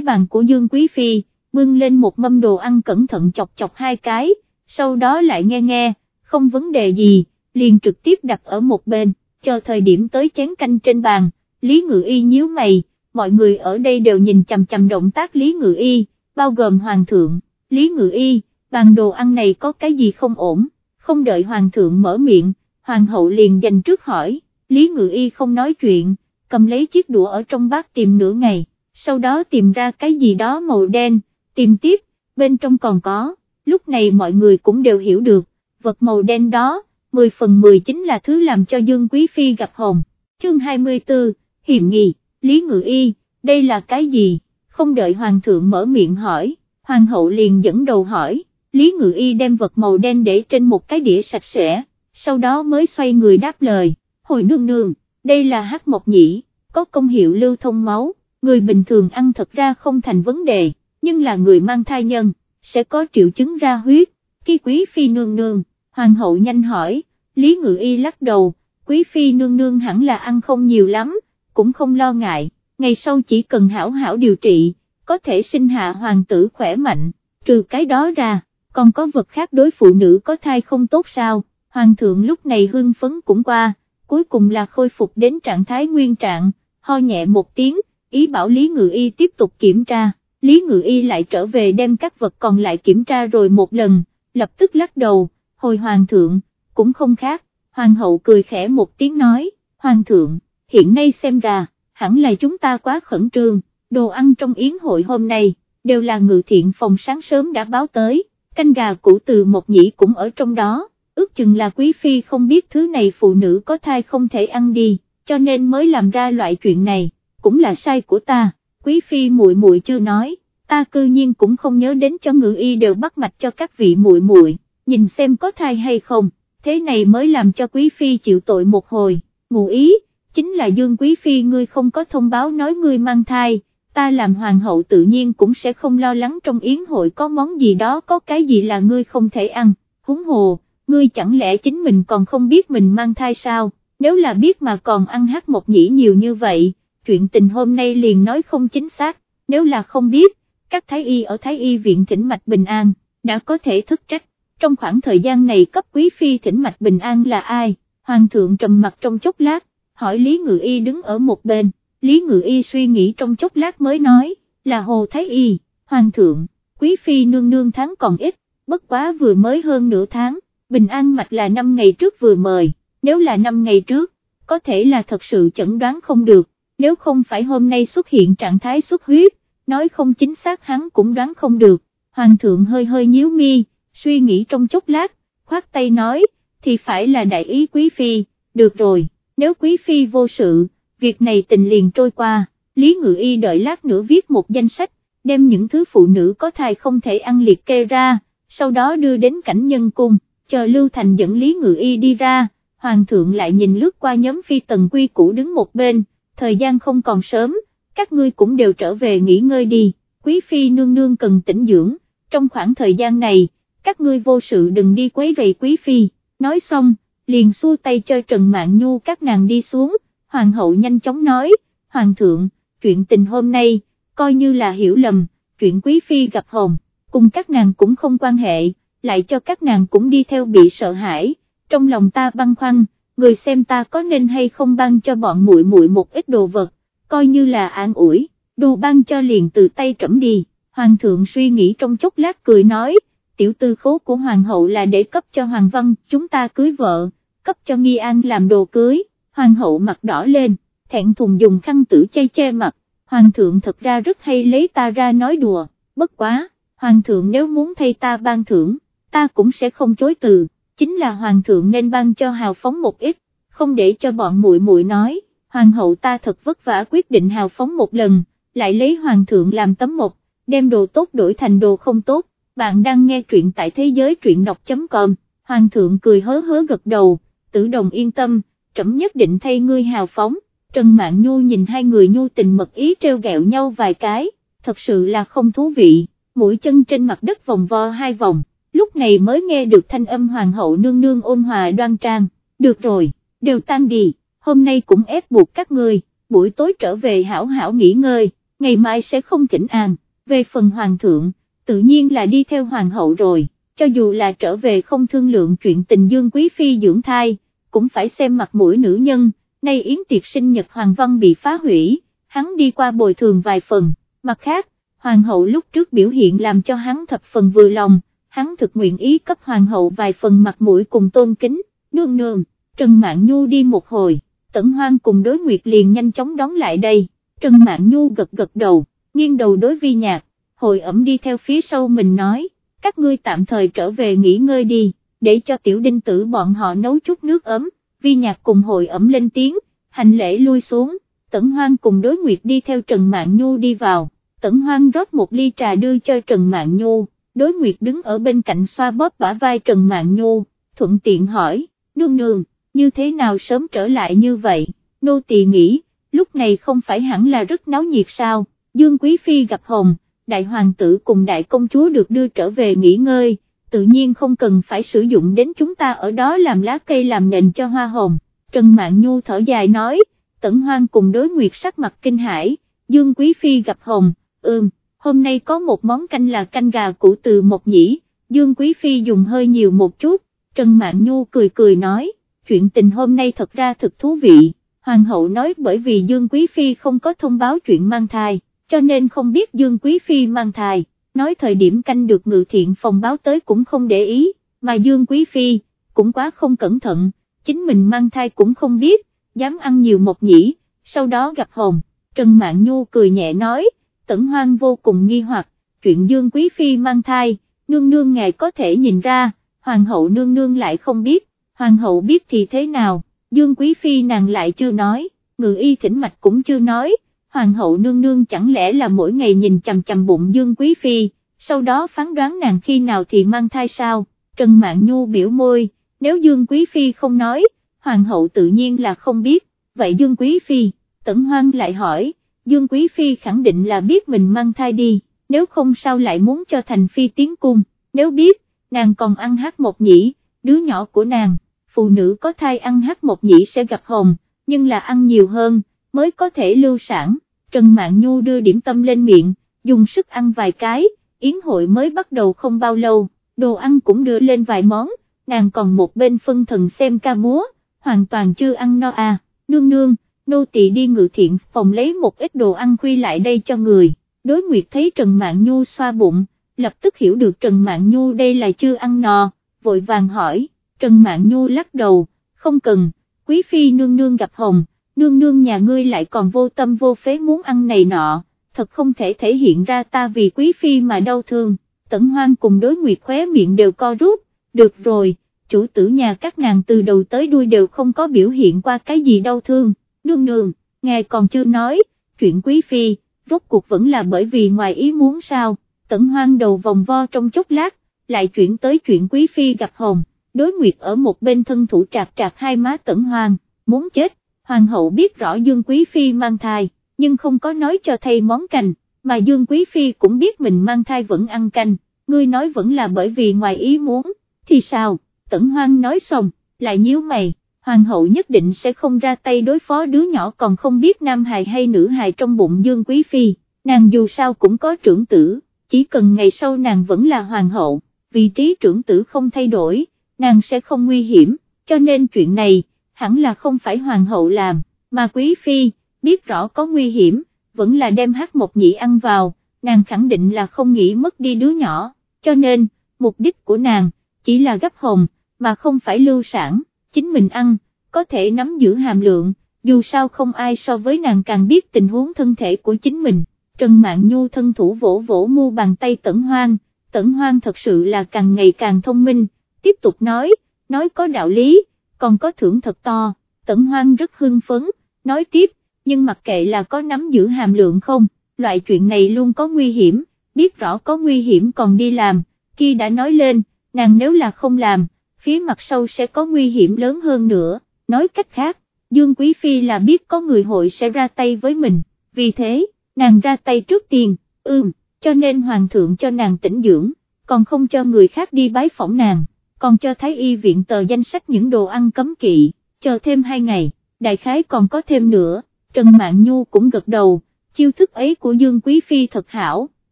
bàn của Dương Quý Phi, bưng lên một mâm đồ ăn cẩn thận chọc chọc hai cái, sau đó lại nghe nghe, không vấn đề gì, liền trực tiếp đặt ở một bên, chờ thời điểm tới chén canh trên bàn, Lý Ngự Y nhíu mày, mọi người ở đây đều nhìn chằm chằm động tác Lý Ngự Y, bao gồm Hoàng thượng, Lý Ngự Y, bàn đồ ăn này có cái gì không ổn, không đợi Hoàng thượng mở miệng, Hoàng hậu liền dành trước hỏi, Lý Ngự Y không nói chuyện, cầm lấy chiếc đũa ở trong bát tìm nửa ngày, sau đó tìm ra cái gì đó màu đen, tìm tiếp, bên trong còn có, lúc này mọi người cũng đều hiểu được, vật màu đen đó, 10 phần 10 chính là thứ làm cho Dương Quý Phi gặp hồn. Chương 24, Hiểm nghi, Lý Ngự Y, đây là cái gì? Không đợi Hoàng thượng mở miệng hỏi, Hoàng hậu liền dẫn đầu hỏi, Lý Ngự Y đem vật màu đen để trên một cái đĩa sạch sẽ, sau đó mới xoay người đáp lời, hồi nương nương, đây là hắc mộc nhĩ, có công hiệu lưu thông máu, người bình thường ăn thật ra không thành vấn đề, nhưng là người mang thai nhân, sẽ có triệu chứng ra huyết, khi quý phi nương nương, hoàng hậu nhanh hỏi, Lý Ngự Y lắc đầu, quý phi nương nương hẳn là ăn không nhiều lắm, cũng không lo ngại, ngày sau chỉ cần hảo hảo điều trị, có thể sinh hạ hoàng tử khỏe mạnh, trừ cái đó ra, còn có vật khác đối phụ nữ có thai không tốt sao, hoàng thượng lúc này hưng phấn cũng qua, cuối cùng là khôi phục đến trạng thái nguyên trạng, ho nhẹ một tiếng, ý bảo Lý Ngự Y tiếp tục kiểm tra, Lý Ngự Y lại trở về đem các vật còn lại kiểm tra rồi một lần, lập tức lắc đầu, hồi hoàng thượng, cũng không khác, hoàng hậu cười khẽ một tiếng nói, hoàng thượng, hiện nay xem ra, hẳn là chúng ta quá khẩn trương, đồ ăn trong yến hội hôm nay, đều là ngự thiện phòng sáng sớm đã báo tới, canh gà cũ từ một nhĩ cũng ở trong đó, ước chừng là quý phi không biết thứ này phụ nữ có thai không thể ăn đi, cho nên mới làm ra loại chuyện này, cũng là sai của ta, quý phi muội muội chưa nói, ta cư nhiên cũng không nhớ đến cho ngự y đều bắt mạch cho các vị muội muội, nhìn xem có thai hay không, thế này mới làm cho quý phi chịu tội một hồi, ngụ ý, chính là dương quý phi ngươi không có thông báo nói ngươi mang thai, ta làm hoàng hậu tự nhiên cũng sẽ không lo lắng trong yến hội có món gì đó có cái gì là ngươi không thể ăn, húng hồ, ngươi chẳng lẽ chính mình còn không biết mình mang thai sao, nếu là biết mà còn ăn hát một nhĩ nhiều như vậy, chuyện tình hôm nay liền nói không chính xác, nếu là không biết, các thái y ở thái y viện thỉnh mạch bình an, đã có thể thức trách, trong khoảng thời gian này cấp quý phi thỉnh mạch bình an là ai, hoàng thượng trầm mặt trong chốc lát, hỏi Lý Ngự Y đứng ở một bên, Lý Ngự Y suy nghĩ trong chốc lát mới nói, là Hồ Thái Y, hoàng thượng, quý phi nương nương tháng còn ít, bất quá vừa mới hơn nửa tháng, bình an mạch là 5 ngày trước vừa mời, nếu là 5 ngày trước, có thể là thật sự chẩn đoán không được, nếu không phải hôm nay xuất hiện trạng thái xuất huyết, nói không chính xác hắn cũng đoán không được, hoàng thượng hơi hơi nhíu mi, suy nghĩ trong chốc lát, khoát tay nói, thì phải là đại ý quý phi, được rồi, nếu quý phi vô sự, việc này tình liền trôi qua, Lý Ngự Y đợi lát nữa viết một danh sách, đem những thứ phụ nữ có thai không thể ăn liệt kê ra, sau đó đưa đến cảnh nhân cung, chờ Lưu Thành dẫn Lý Ngự Y đi ra, Hoàng thượng lại nhìn lướt qua nhóm phi tần quy cũ đứng một bên, thời gian không còn sớm, các ngươi cũng đều trở về nghỉ ngơi đi, quý phi nương nương cần tĩnh dưỡng, trong khoảng thời gian này, các ngươi vô sự đừng đi quấy rầy quý phi, nói xong, liền xua tay cho Trần Mạn Nhu các nàng đi xuống, hoàng hậu nhanh chóng nói, hoàng thượng, chuyện tình hôm nay, coi như là hiểu lầm, chuyện quý phi gặp hồn, cùng các nàng cũng không quan hệ, lại cho các nàng cũng đi theo bị sợ hãi, trong lòng ta băn khoăn, người xem ta có nên hay không ban cho bọn muội muội một ít đồ vật, coi như là an ủi, đồ ban cho liền từ tay trẫm đi, hoàng thượng suy nghĩ trong chốc lát cười nói, tiểu tư khố của hoàng hậu là để cấp cho hoàng văn chúng ta cưới vợ, cấp cho nghi an làm đồ cưới, hoàng hậu mặt đỏ lên, thẹn thùng dùng khăn tử che che mặt, hoàng thượng thật ra rất hay lấy ta ra nói đùa, bất quá, hoàng thượng nếu muốn thay ta ban thưởng, ta cũng sẽ không chối từ, chính là hoàng thượng nên ban cho hào phóng một ít, không để cho bọn muội muội nói, hoàng hậu ta thật vất vả quyết định hào phóng một lần, lại lấy hoàng thượng làm tấm một, đem đồ tốt đổi thành đồ không tốt, bạn đang nghe truyện tại thế giới truyện đọc.com, hoàng thượng cười hớ hớ gật đầu, tử đồng yên tâm, trẫm nhất định thay ngươi hào phóng, Trần Mạn Nhu nhìn hai người nhu tình mật ý treo gẹo nhau vài cái, thật sự là không thú vị, mũi chân trên mặt đất vòng vo hai vòng, lúc này mới nghe được thanh âm hoàng hậu nương nương ôn hòa đoan trang, được rồi, đều tan đi, hôm nay cũng ép buộc các ngươi, buổi tối trở về hảo hảo nghỉ ngơi, ngày mai sẽ không thỉnh an, về phần hoàng thượng, tự nhiên là đi theo hoàng hậu rồi, cho dù là trở về không thương lượng chuyện tình dương quý phi dưỡng thai, cũng phải xem mặt mũi nữ nhân, nay yến tiệc sinh nhật Hoàng Văn bị phá hủy, hắn đi qua bồi thường vài phần, mặt khác, Hoàng hậu lúc trước biểu hiện làm cho hắn thập phần vừa lòng, hắn thực nguyện ý cấp Hoàng hậu vài phần mặt mũi cùng tôn kính, nương nương, Trần Mạn Nhu đi một hồi, Tẩn Hoang cùng đối nguyệt liền nhanh chóng đón lại đây, Trần Mạn Nhu gật gật đầu, nghiêng đầu đối vi nhạc, hồi ẩm đi theo phía sau mình nói, các ngươi tạm thời trở về nghỉ ngơi đi, để cho tiểu đinh tử bọn họ nấu chút nước ấm vi nhạc cùng hội ẩm lên tiếng, hành lễ lui xuống, tẩn hoang cùng đối nguyệt đi theo Trần Mạn Nhu đi vào, tẩn hoang rót một ly trà đưa cho Trần Mạn Nhu, đối nguyệt đứng ở bên cạnh xoa bóp bả vai Trần Mạn Nhu, thuận tiện hỏi, nương nương, như thế nào sớm trở lại như vậy, nô tỳ nghĩ, lúc này không phải hẳn là rất náo nhiệt sao, Dương Quý Phi gặp hồng, đại hoàng tử cùng đại công chúa được đưa trở về nghỉ ngơi, tự nhiên không cần phải sử dụng đến chúng ta ở đó làm lá cây làm nền cho hoa hồng, Trần Mạn Nhu thở dài nói, tẩn hoang cùng đối nguyệt sắc mặt kinh hải, Dương Quý Phi gặp hồng, ưm, hôm nay có một món canh là canh gà củ từ một nhĩ, Dương Quý Phi dùng hơi nhiều một chút, Trần Mạn Nhu cười cười nói, chuyện tình hôm nay thật ra thật thú vị, Hoàng hậu nói bởi vì Dương Quý Phi không có thông báo chuyện mang thai, cho nên không biết Dương Quý Phi mang thai nói thời điểm canh được ngự thiện phòng báo tới cũng không để ý, mà Dương Quý Phi, cũng quá không cẩn thận, chính mình mang thai cũng không biết, dám ăn nhiều mộc nhĩ, sau đó gặp hồn, Trần Mạn Nhu cười nhẹ nói, tẩn hoang vô cùng nghi hoặc, chuyện Dương Quý Phi mang thai, nương nương ngài có thể nhìn ra, hoàng hậu nương nương lại không biết, hoàng hậu biết thì thế nào, Dương Quý Phi nàng lại chưa nói, ngự y thỉnh mạch cũng chưa nói, hoàng hậu nương nương chẳng lẽ là mỗi ngày nhìn chằm chằm bụng Dương Quý Phi, sau đó phán đoán nàng khi nào thì mang thai sao, Trần Mạn Nhu biểu môi, nếu Dương Quý Phi không nói, hoàng hậu tự nhiên là không biết, vậy Dương Quý Phi, Tẩn Hoang lại hỏi, Dương Quý Phi khẳng định là biết mình mang thai đi, nếu không sao lại muốn cho Thành Phi tiến cung, nếu biết, nàng còn ăn hát một nhĩ, đứa nhỏ của nàng, phụ nữ có thai ăn hát một nhĩ sẽ gặp hồng, nhưng là ăn nhiều hơn mới có thể lưu sản, Trần Mạn Nhu đưa điểm tâm lên miệng, dùng sức ăn vài cái, yến hội mới bắt đầu không bao lâu, đồ ăn cũng đưa lên vài món, nàng còn một bên phân thần xem ca múa, hoàn toàn chưa ăn no à, nương nương, nô tỳ đi ngự thiện phòng lấy một ít đồ ăn quy lại đây cho người, đối nguyệt thấy Trần Mạn Nhu xoa bụng, lập tức hiểu được Trần Mạn Nhu đây là chưa ăn no, vội vàng hỏi, Trần Mạn Nhu lắc đầu, không cần, quý phi nương nương gặp hồng, nương nương nhà ngươi lại còn vô tâm vô phế muốn ăn này nọ, thật không thể thể hiện ra ta vì quý phi mà đau thương, tẩn hoang cùng đối nguyệt khóe miệng đều co rút, được rồi, chủ tử nhà các nàng từ đầu tới đuôi đều không có biểu hiện qua cái gì đau thương, nương nương, ngài còn chưa nói, chuyện quý phi, rốt cuộc vẫn là bởi vì ngoài ý muốn sao, tẩn hoang đầu vòng vo trong chốc lát, lại chuyển tới chuyện quý phi gặp hồng, đối nguyệt ở một bên thân thủ trạc trạc hai má tẩn hoang, muốn chết hoàng hậu biết rõ Dương Quý Phi mang thai, nhưng không có nói cho thầy món canh, mà Dương Quý Phi cũng biết mình mang thai vẫn ăn canh, ngươi nói vẫn là bởi vì ngoài ý muốn, thì sao, tẩn hoang nói xong, lại nhíu mày, hoàng hậu nhất định sẽ không ra tay đối phó đứa nhỏ còn không biết nam hài hay nữ hài trong bụng Dương Quý Phi, nàng dù sao cũng có trưởng tử, chỉ cần ngày sau nàng vẫn là hoàng hậu, vị trí trưởng tử không thay đổi, nàng sẽ không nguy hiểm, cho nên chuyện này, hẳn là không phải hoàng hậu làm, mà Quý Phi, biết rõ có nguy hiểm, vẫn là đem hát một nhị ăn vào, nàng khẳng định là không nghĩ mất đi đứa nhỏ, cho nên, mục đích của nàng, chỉ là gấp hồng, mà không phải lưu sản, chính mình ăn, có thể nắm giữ hàm lượng, dù sao không ai so với nàng càng biết tình huống thân thể của chính mình. Trần mạng Nhu thân thủ vỗ vỗ mu bàn tay tẩn hoang, tẩn hoang thật sự là càng ngày càng thông minh, tiếp tục nói, nói có đạo lý, còn có thưởng thật to, tẩn hoang rất hưng phấn, nói tiếp, nhưng mặc kệ là có nắm giữ hàm lượng không, loại chuyện này luôn có nguy hiểm, biết rõ có nguy hiểm còn đi làm, khi đã nói lên, nàng nếu là không làm, phía mặt sau sẽ có nguy hiểm lớn hơn nữa, nói cách khác, Dương Quý Phi là biết có người hội sẽ ra tay với mình, vì thế, nàng ra tay trước tiên, ưm, cho nên hoàng thượng cho nàng tỉnh dưỡng, còn không cho người khác đi bái phỏng nàng, còn cho Thái Y viện tờ danh sách những đồ ăn cấm kỵ, chờ thêm hai ngày, đại khái còn có thêm nữa, Trần Mạn Nhu cũng gật đầu, chiêu thức ấy của Dương Quý Phi thật hảo,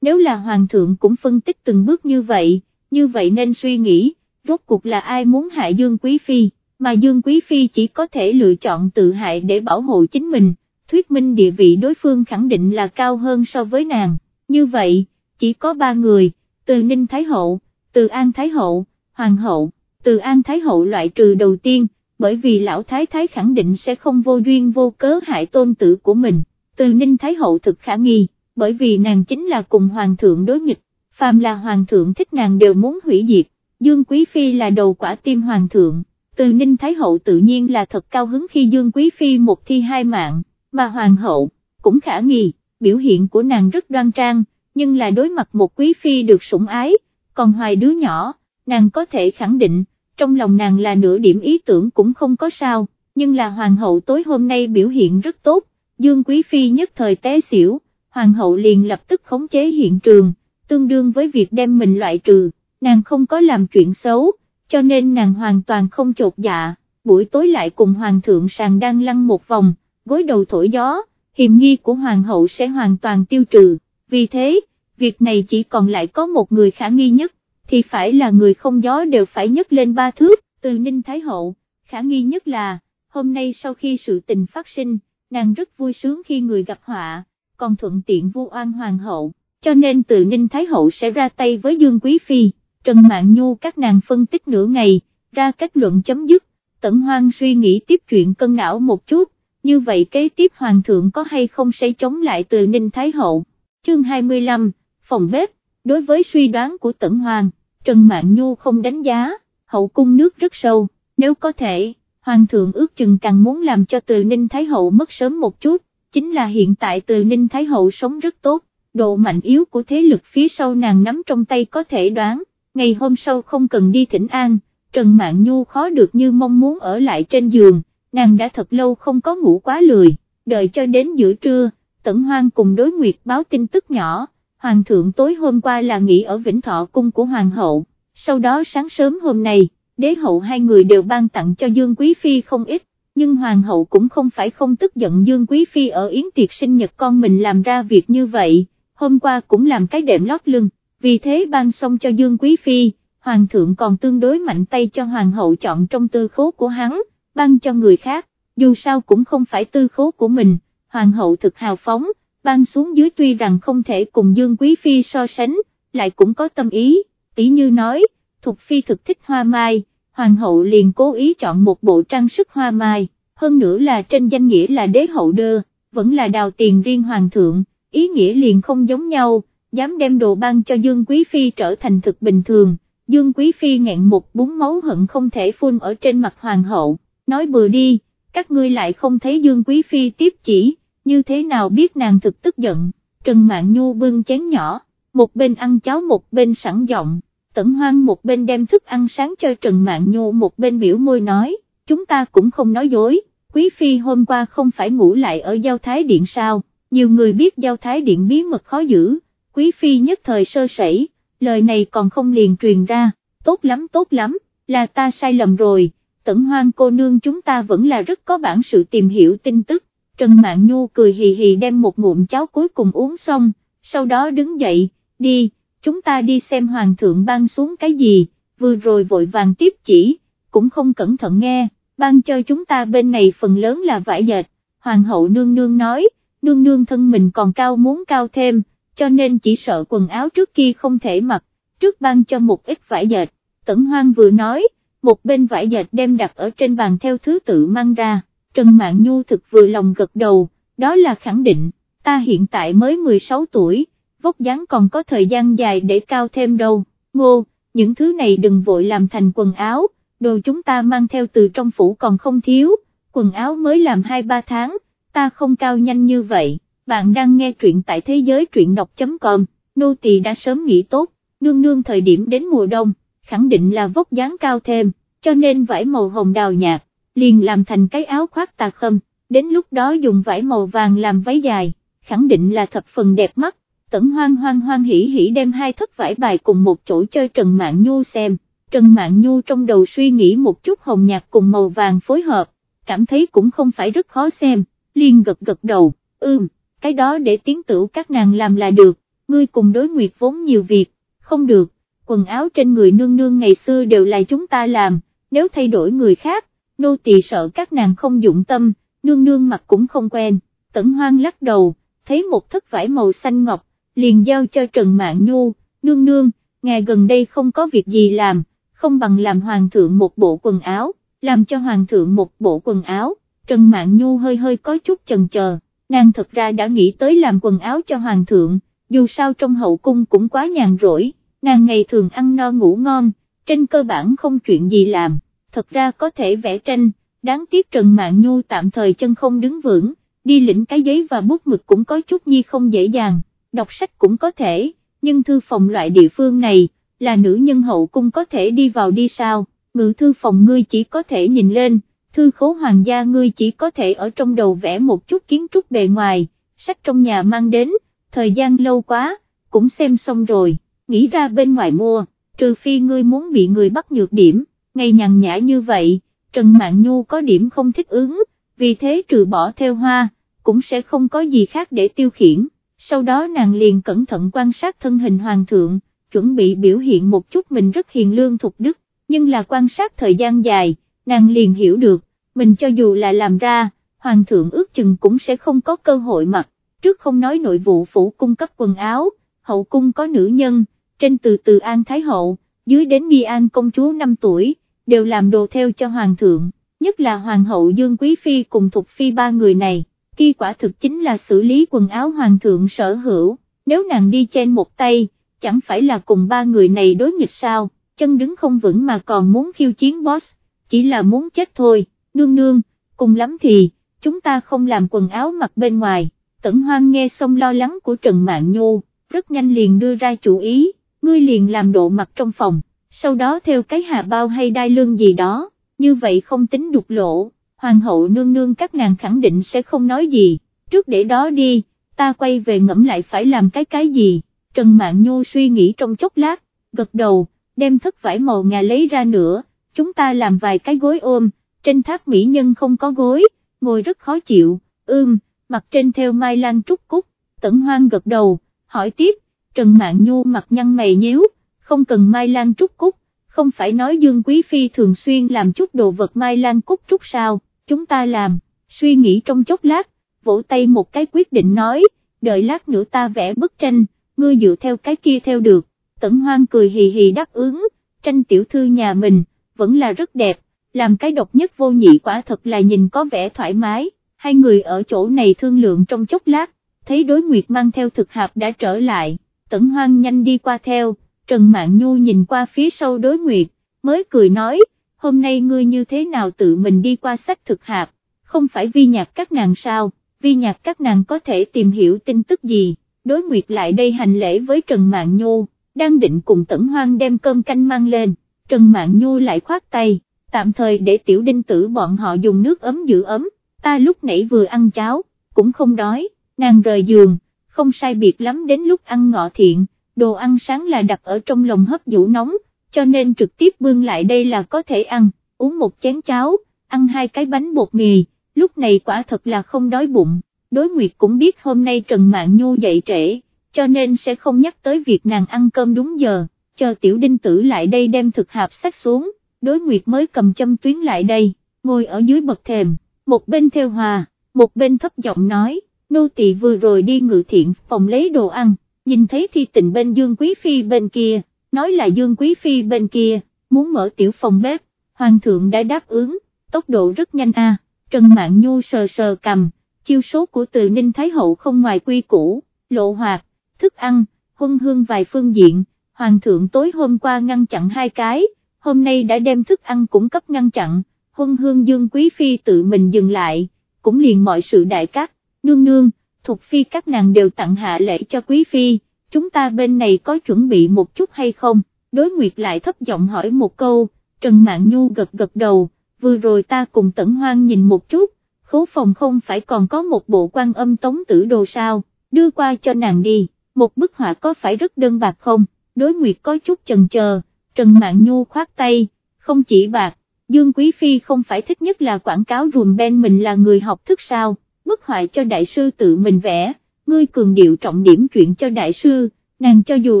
nếu là hoàng thượng cũng phân tích từng bước như vậy, như vậy nên suy nghĩ, rốt cuộc là ai muốn hại Dương Quý Phi, mà Dương Quý Phi chỉ có thể lựa chọn tự hại để bảo hộ chính mình, thuyết minh địa vị đối phương khẳng định là cao hơn so với nàng, như vậy, chỉ có ba người, từ Ninh Thái Hậu, từ An Thái Hậu, Hoàng Hậu, từ An Thái Hậu loại trừ đầu tiên, bởi vì lão Thái Thái khẳng định sẽ không vô duyên vô cớ hại tôn tử của mình, từ Ninh Thái Hậu thực khả nghi, bởi vì nàng chính là cùng Hoàng thượng đối nghịch, phàm là Hoàng thượng thích nàng đều muốn hủy diệt, Dương Quý Phi là đầu quả tim Hoàng thượng, từ Ninh Thái Hậu tự nhiên là thật cao hứng khi Dương Quý Phi một thi hai mạng, mà Hoàng hậu, cũng khả nghi, biểu hiện của nàng rất đoan trang, nhưng là đối mặt một Quý Phi được sủng ái, còn hoài đứa nhỏ, nàng có thể khẳng định, trong lòng nàng là nửa điểm ý tưởng cũng không có sao, nhưng là Hoàng hậu tối hôm nay biểu hiện rất tốt, Dương Quý Phi nhất thời té xỉu, Hoàng hậu liền lập tức khống chế hiện trường, tương đương với việc đem mình loại trừ, nàng không có làm chuyện xấu, cho nên nàng hoàn toàn không chột dạ, buổi tối lại cùng Hoàng thượng sàng đang lăn một vòng, gối đầu thổi gió, hiểm nghi của Hoàng hậu sẽ hoàn toàn tiêu trừ, vì thế, việc này chỉ còn lại có một người khả nghi nhất, thì phải là người không gió đều phải nhấc lên ba thước, từ Ninh Thái Hậu, khả nghi nhất là, hôm nay sau khi sự tình phát sinh, nàng rất vui sướng khi người gặp họa, còn thuận tiện vu oan Hoàng hậu, cho nên từ Ninh Thái Hậu sẽ ra tay với Dương Quý Phi, Trần Mạn Nhu các nàng phân tích nửa ngày, ra kết luận chấm dứt, Tẩn Hoang suy nghĩ tiếp chuyện cân não một chút, như vậy kế tiếp hoàng thượng có hay không sẽ chống lại từ Ninh Thái Hậu. Chương 25, phòng bếp, đối với suy đoán của Tẩn Hoàng, Trần Mạn Nhu không đánh giá, hậu cung nước rất sâu, nếu có thể, hoàng thượng ước chừng càng muốn làm cho từ Ninh Thái Hậu mất sớm một chút, chính là hiện tại từ Ninh Thái Hậu sống rất tốt, độ mạnh yếu của thế lực phía sau nàng nắm trong tay có thể đoán, ngày hôm sau không cần đi thỉnh an, Trần Mạn Nhu khó được như mong muốn ở lại trên giường, nàng đã thật lâu không có ngủ quá lười, đợi cho đến giữa trưa, Tẩn Hoang cùng đối nguyệt báo tin tức nhỏ, Hoàng thượng tối hôm qua là nghỉ ở Vĩnh Thọ cung của Hoàng hậu, sau đó sáng sớm hôm nay, đế hậu hai người đều ban tặng cho Dương Quý Phi không ít, nhưng Hoàng hậu cũng không phải không tức giận Dương Quý Phi ở yến tiệc sinh nhật con mình làm ra việc như vậy, hôm qua cũng làm cái đệm lót lưng, vì thế ban xong cho Dương Quý Phi, Hoàng thượng còn tương đối mạnh tay cho Hoàng hậu chọn trong tư khố của hắn, ban cho người khác, dù sao cũng không phải tư khố của mình, hoàng hậu thực hào phóng, ban xuống dưới tuy rằng không thể cùng Dương Quý Phi so sánh, lại cũng có tâm ý, tỷ như nói, Thục Phi thực thích hoa mai, hoàng hậu liền cố ý chọn một bộ trang sức hoa mai, hơn nữa là trên danh nghĩa là đế hậu đơ, vẫn là đào tiền riêng hoàng thượng, ý nghĩa liền không giống nhau, dám đem đồ ban cho Dương Quý Phi trở thành thực bình thường, Dương Quý Phi nghẹn một búng máu hận không thể phun ở trên mặt hoàng hậu nói bừa đi, các ngươi lại không thấy Dương Quý Phi tiếp chỉ, như thế nào biết nàng thực tức giận, Trần Mạn Nhu bưng chén nhỏ, một bên ăn cháo một bên sẵn giọng, tẩn hoang một bên đem thức ăn sáng cho Trần Mạn Nhu một bên biểu môi nói, chúng ta cũng không nói dối, Quý Phi hôm qua không phải ngủ lại ở Giao Thái Điện sao, nhiều người biết Giao Thái Điện bí mật khó giữ, Quý Phi nhất thời sơ sẩy, lời này còn không liền truyền ra, tốt lắm tốt lắm, là ta sai lầm rồi. Tẩn hoang cô nương chúng ta vẫn là rất có bản sự tìm hiểu tin tức, Trần Mạn Nhu cười hì hì đem một ngụm cháo cuối cùng uống xong, sau đó đứng dậy, đi, chúng ta đi xem hoàng thượng ban xuống cái gì, vừa rồi vội vàng tiếp chỉ, cũng không cẩn thận nghe, ban cho chúng ta bên này phần lớn là vải dệt, hoàng hậu nương nương nói, nương nương thân mình còn cao muốn cao thêm, cho nên chỉ sợ quần áo trước kia không thể mặc, trước ban cho một ít vải dệt, tẩn hoang vừa nói, một bên vải dệt đem đặt ở trên bàn theo thứ tự mang ra, Trần Mạn Nhu thực vừa lòng gật đầu, đó là khẳng định, ta hiện tại mới 16 tuổi, vóc dáng còn có thời gian dài để cao thêm đâu, ngô, những thứ này đừng vội làm thành quần áo, đồ chúng ta mang theo từ trong phủ còn không thiếu, quần áo mới làm 2-3 tháng, ta không cao nhanh như vậy, bạn đang nghe truyện tại thế giới truyện đọc.com, nô tỳ đã sớm nghĩ tốt, nương nương thời điểm đến mùa đông, khẳng định là vóc dáng cao thêm, cho nên vải màu hồng đào nhạt, liền làm thành cái áo khoác tà khâm, đến lúc đó dùng vải màu vàng làm váy dài, khẳng định là thập phần đẹp mắt, tẩn hoang hoang hoang hỉ hỉ đem hai thất vải bài cùng một chỗ chơi Trần Mạn Nhu xem, Trần Mạn Nhu trong đầu suy nghĩ một chút hồng nhạt cùng màu vàng phối hợp, cảm thấy cũng không phải rất khó xem, liền gật gật đầu, ưm, cái đó để tiến tửu các nàng làm là được, ngươi cùng đối nguyệt vốn nhiều việc, không được, quần áo trên người nương nương ngày xưa đều là chúng ta làm, nếu thay đổi người khác, nô tỳ sợ các nàng không dụng tâm, nương nương mặt cũng không quen, tẩn hoang lắc đầu, thấy một thất vải màu xanh ngọc, liền giao cho Trần Mạn Nhu, nương nương, ngài gần đây không có việc gì làm, không bằng làm hoàng thượng một bộ quần áo, làm cho hoàng thượng một bộ quần áo, Trần Mạn Nhu hơi hơi có chút chần chờ, nàng thật ra đã nghĩ tới làm quần áo cho hoàng thượng, dù sao trong hậu cung cũng quá nhàn rỗi, nàng ngày thường ăn no ngủ ngon, trên cơ bản không chuyện gì làm, thật ra có thể vẽ tranh, đáng tiếc Trần Mạn Nhu tạm thời chân không đứng vững, đi lĩnh cái giấy và bút mực cũng có chút nhi không dễ dàng, đọc sách cũng có thể, nhưng thư phòng loại địa phương này, là nữ nhân hậu cung có thể đi vào đi sao, ngự thư phòng ngươi chỉ có thể nhìn lên, thư khố hoàng gia ngươi chỉ có thể ở trong đầu vẽ một chút kiến trúc bề ngoài, sách trong nhà mang đến, thời gian lâu quá, cũng xem xong rồi, nghĩ ra bên ngoài mua, trừ phi ngươi muốn bị người bắt nhược điểm, ngày nhàn nhã như vậy, Trần Mạn Nhu có điểm không thích ứng, vì thế trừ bỏ theo hoa, cũng sẽ không có gì khác để tiêu khiển, sau đó nàng liền cẩn thận quan sát thân hình hoàng thượng, chuẩn bị biểu hiện một chút mình rất hiền lương thục đức, nhưng là quan sát thời gian dài, nàng liền hiểu được, mình cho dù là làm ra, hoàng thượng ước chừng cũng sẽ không có cơ hội mặc, trước không nói nội vụ phủ cung cấp quần áo, hậu cung có nữ nhân, trên từ từ An Thái Hậu, dưới đến Nghi An công chúa 5 tuổi, đều làm đồ theo cho hoàng thượng, nhất là hoàng hậu Dương Quý Phi cùng Thục Phi ba người này, kỳ quả thực chính là xử lý quần áo hoàng thượng sở hữu, nếu nàng đi trên một tay, chẳng phải là cùng ba người này đối nghịch sao, chân đứng không vững mà còn muốn khiêu chiến boss, chỉ là muốn chết thôi, nương nương, cùng lắm thì, chúng ta không làm quần áo mặc bên ngoài, tẩn hoang nghe xong lo lắng của Trần Mạn Nhu, rất nhanh liền đưa ra chủ ý, ngươi liền làm độ mặc trong phòng, sau đó theo cái hà bao hay đai lưng gì đó, như vậy không tính đục lộ, hoàng hậu nương nương các nàng khẳng định sẽ không nói gì, trước để đó đi, ta quay về ngẫm lại phải làm cái cái gì, Trần Mạn Nhu suy nghĩ trong chốc lát, gật đầu, đem thất vải màu ngà lấy ra nữa, chúng ta làm vài cái gối ôm, trên tháp mỹ nhân không có gối, ngồi rất khó chịu, ưm, mặt trên theo mai lan trúc cúc, tẩn hoang gật đầu, hỏi tiếp, Trần Mạn Nhu mặt nhăn mày nhíu, không cần mai lan trúc cúc, không phải nói Dương Quý Phi thường xuyên làm chút đồ vật mai lan cúc trúc sao, chúng ta làm, suy nghĩ trong chốc lát, vỗ tay một cái quyết định nói, đợi lát nữa ta vẽ bức tranh, ngươi dựa theo cái kia theo được, tẩn hoang cười hì hì đáp ứng, tranh tiểu thư nhà mình, vẫn là rất đẹp, làm cái độc nhất vô nhị quả thật là nhìn có vẻ thoải mái, hai người ở chỗ này thương lượng trong chốc lát, thấy đối nguyệt mang theo thực hạp đã trở lại, tẩn hoang nhanh đi qua theo, Trần Mạn Nhu nhìn qua phía sau đối nguyệt, mới cười nói, hôm nay ngươi như thế nào tự mình đi qua sách thực hạp, không phải vi nhạc các nàng sao, vi nhạc các nàng có thể tìm hiểu tin tức gì, đối nguyệt lại đây hành lễ với Trần Mạn Nhu, đang định cùng tẩn hoang đem cơm canh mang lên, Trần Mạn Nhu lại khoát tay, tạm thời để tiểu đinh tử bọn họ dùng nước ấm giữ ấm, ta lúc nãy vừa ăn cháo, cũng không đói, nàng rời giường, không sai biệt lắm đến lúc ăn ngọ thiện, đồ ăn sáng là đặt ở trong lồng hấp vũ nóng, cho nên trực tiếp bưng lại đây là có thể ăn, uống một chén cháo, ăn hai cái bánh bột mì, lúc này quả thật là không đói bụng, đối nguyệt cũng biết hôm nay Trần Mạn Nhu dậy trễ, cho nên sẽ không nhắc tới việc nàng ăn cơm đúng giờ, chờ tiểu đinh tử lại đây đem thực hạp sách xuống, đối nguyệt mới cầm châm tuyến lại đây, ngồi ở dưới bậc thềm, một bên theo hòa, một bên thấp giọng nói, nô tỳ vừa rồi đi ngự thiện phòng lấy đồ ăn, nhìn thấy thi tình bên Dương Quý Phi bên kia, nói là Dương Quý Phi bên kia, muốn mở tiểu phòng bếp, Hoàng thượng đã đáp ứng, tốc độ rất nhanh a. Trần Mạn Nhu sờ sờ cầm, chiêu số của từ Ninh Thái Hậu không ngoài quy củ, lộ hoạt, thức ăn, huân hương vài phương diện, Hoàng thượng tối hôm qua ngăn chặn hai cái, hôm nay đã đem thức ăn cũng cấp ngăn chặn, huân hương Dương Quý Phi tự mình dừng lại, cũng liền mọi sự đại cát nương nương, thuộc Phi các nàng đều tặng hạ lễ cho Quý Phi, chúng ta bên này có chuẩn bị một chút hay không, đối nguyệt lại thấp giọng hỏi một câu, Trần Mạn Nhu gật gật đầu, vừa rồi ta cùng Tẩn Hoang nhìn một chút, khố phòng không phải còn có một bộ quan âm tống tử đồ sao, đưa qua cho nàng đi, một bức họa có phải rất đơn bạc không, đối nguyệt có chút chần chờ, Trần Mạn Nhu khoát tay, không chỉ bạc, Dương Quý Phi không phải thích nhất là quảng cáo rùm ben mình là người học thức sao, bức họa cho đại sư tự mình vẽ, ngươi cường điệu trọng điểm chuyện cho đại sư, nàng cho dù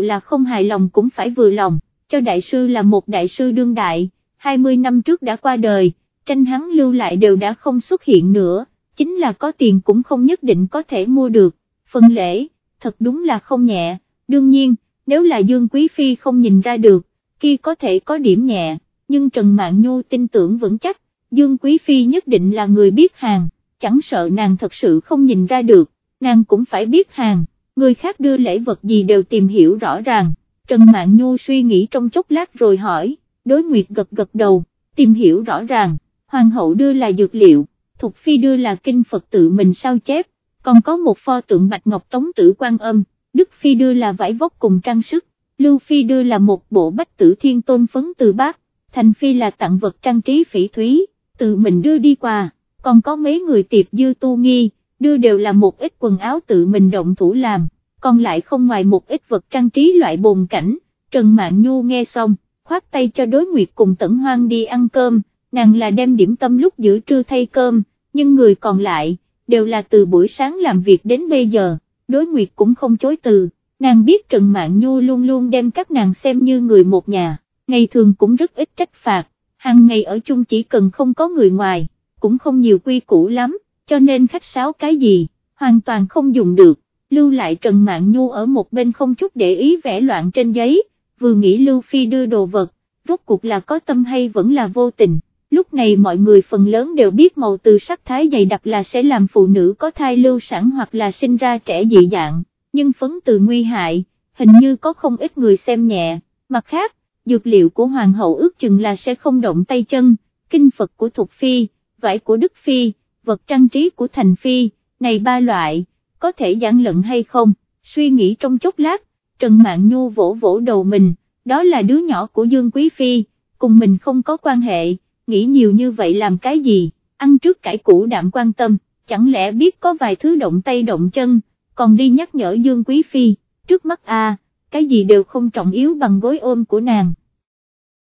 là không hài lòng cũng phải vừa lòng, cho đại sư là một đại sư đương đại, 20 năm trước đã qua đời, tranh hắn lưu lại đều đã không xuất hiện nữa, chính là có tiền cũng không nhất định có thể mua được, phần lễ, thật đúng là không nhẹ, đương nhiên, nếu là Dương Quý Phi không nhìn ra được, kia có thể có điểm nhẹ, nhưng Trần mạng Nhu tin tưởng vững chắc, Dương Quý Phi nhất định là người biết hàng, chẳng sợ nàng thật sự không nhìn ra được, nàng cũng phải biết hàng, người khác đưa lễ vật gì đều tìm hiểu rõ ràng, Trần Mạn Nhu suy nghĩ trong chốc lát rồi hỏi, đối nguyệt gật gật đầu, tìm hiểu rõ ràng, hoàng hậu đưa là dược liệu, Thục Phi đưa là kinh Phật tự mình sao chép, còn có một pho tượng bạch ngọc tống tử quan âm, Đức Phi đưa là vải vóc cùng trang sức, Lưu Phi đưa là một bộ bách tử thiên tôn phấn từ bác, Thành Phi là tặng vật trang trí phỉ thúy, tự mình đưa đi qua, còn có mấy người tiệp dư tu nghi, đưa đều là một ít quần áo tự mình động thủ làm, còn lại không ngoài một ít vật trang trí loại bồn cảnh, Trần Mạn Nhu nghe xong khoát tay cho đối nguyệt cùng tẩn hoang đi ăn cơm, nàng là đem điểm tâm lúc giữa trưa thay cơm, nhưng người còn lại, đều là từ buổi sáng làm việc đến bây giờ, đối nguyệt cũng không chối từ, nàng biết Trần Mạn Nhu luôn luôn đem các nàng xem như người một nhà, ngày thường cũng rất ít trách phạt, hàng ngày ở chung chỉ cần không có người ngoài, cũng không nhiều quy củ lắm, cho nên khách sáo cái gì, hoàn toàn không dùng được, lưu lại Trần Mạn Nhu ở một bên không chút để ý vẽ loạn trên giấy, vừa nghĩ Lưu Phi đưa đồ vật, rốt cuộc là có tâm hay vẫn là vô tình, lúc này mọi người phần lớn đều biết màu từ sắc thái dày đặc là sẽ làm phụ nữ có thai lưu sản hoặc là sinh ra trẻ dị dạng, nhưng phấn từ nguy hại, hình như có không ít người xem nhẹ, mặt khác, dược liệu của Hoàng hậu ước chừng là sẽ không động tay chân, kinh Phật của Thục Phi, vải của Đức Phi, vật trang trí của Thành Phi, này ba loại, có thể giảng lận hay không, suy nghĩ trong chốc lát, Trần Mạn Nhu vỗ vỗ đầu mình, đó là đứa nhỏ của Dương Quý Phi, cùng mình không có quan hệ, nghĩ nhiều như vậy làm cái gì, ăn trước cải củ đạm quan tâm, chẳng lẽ biết có vài thứ động tay động chân, còn đi nhắc nhở Dương Quý Phi, trước mắt a, cái gì đều không trọng yếu bằng gối ôm của nàng.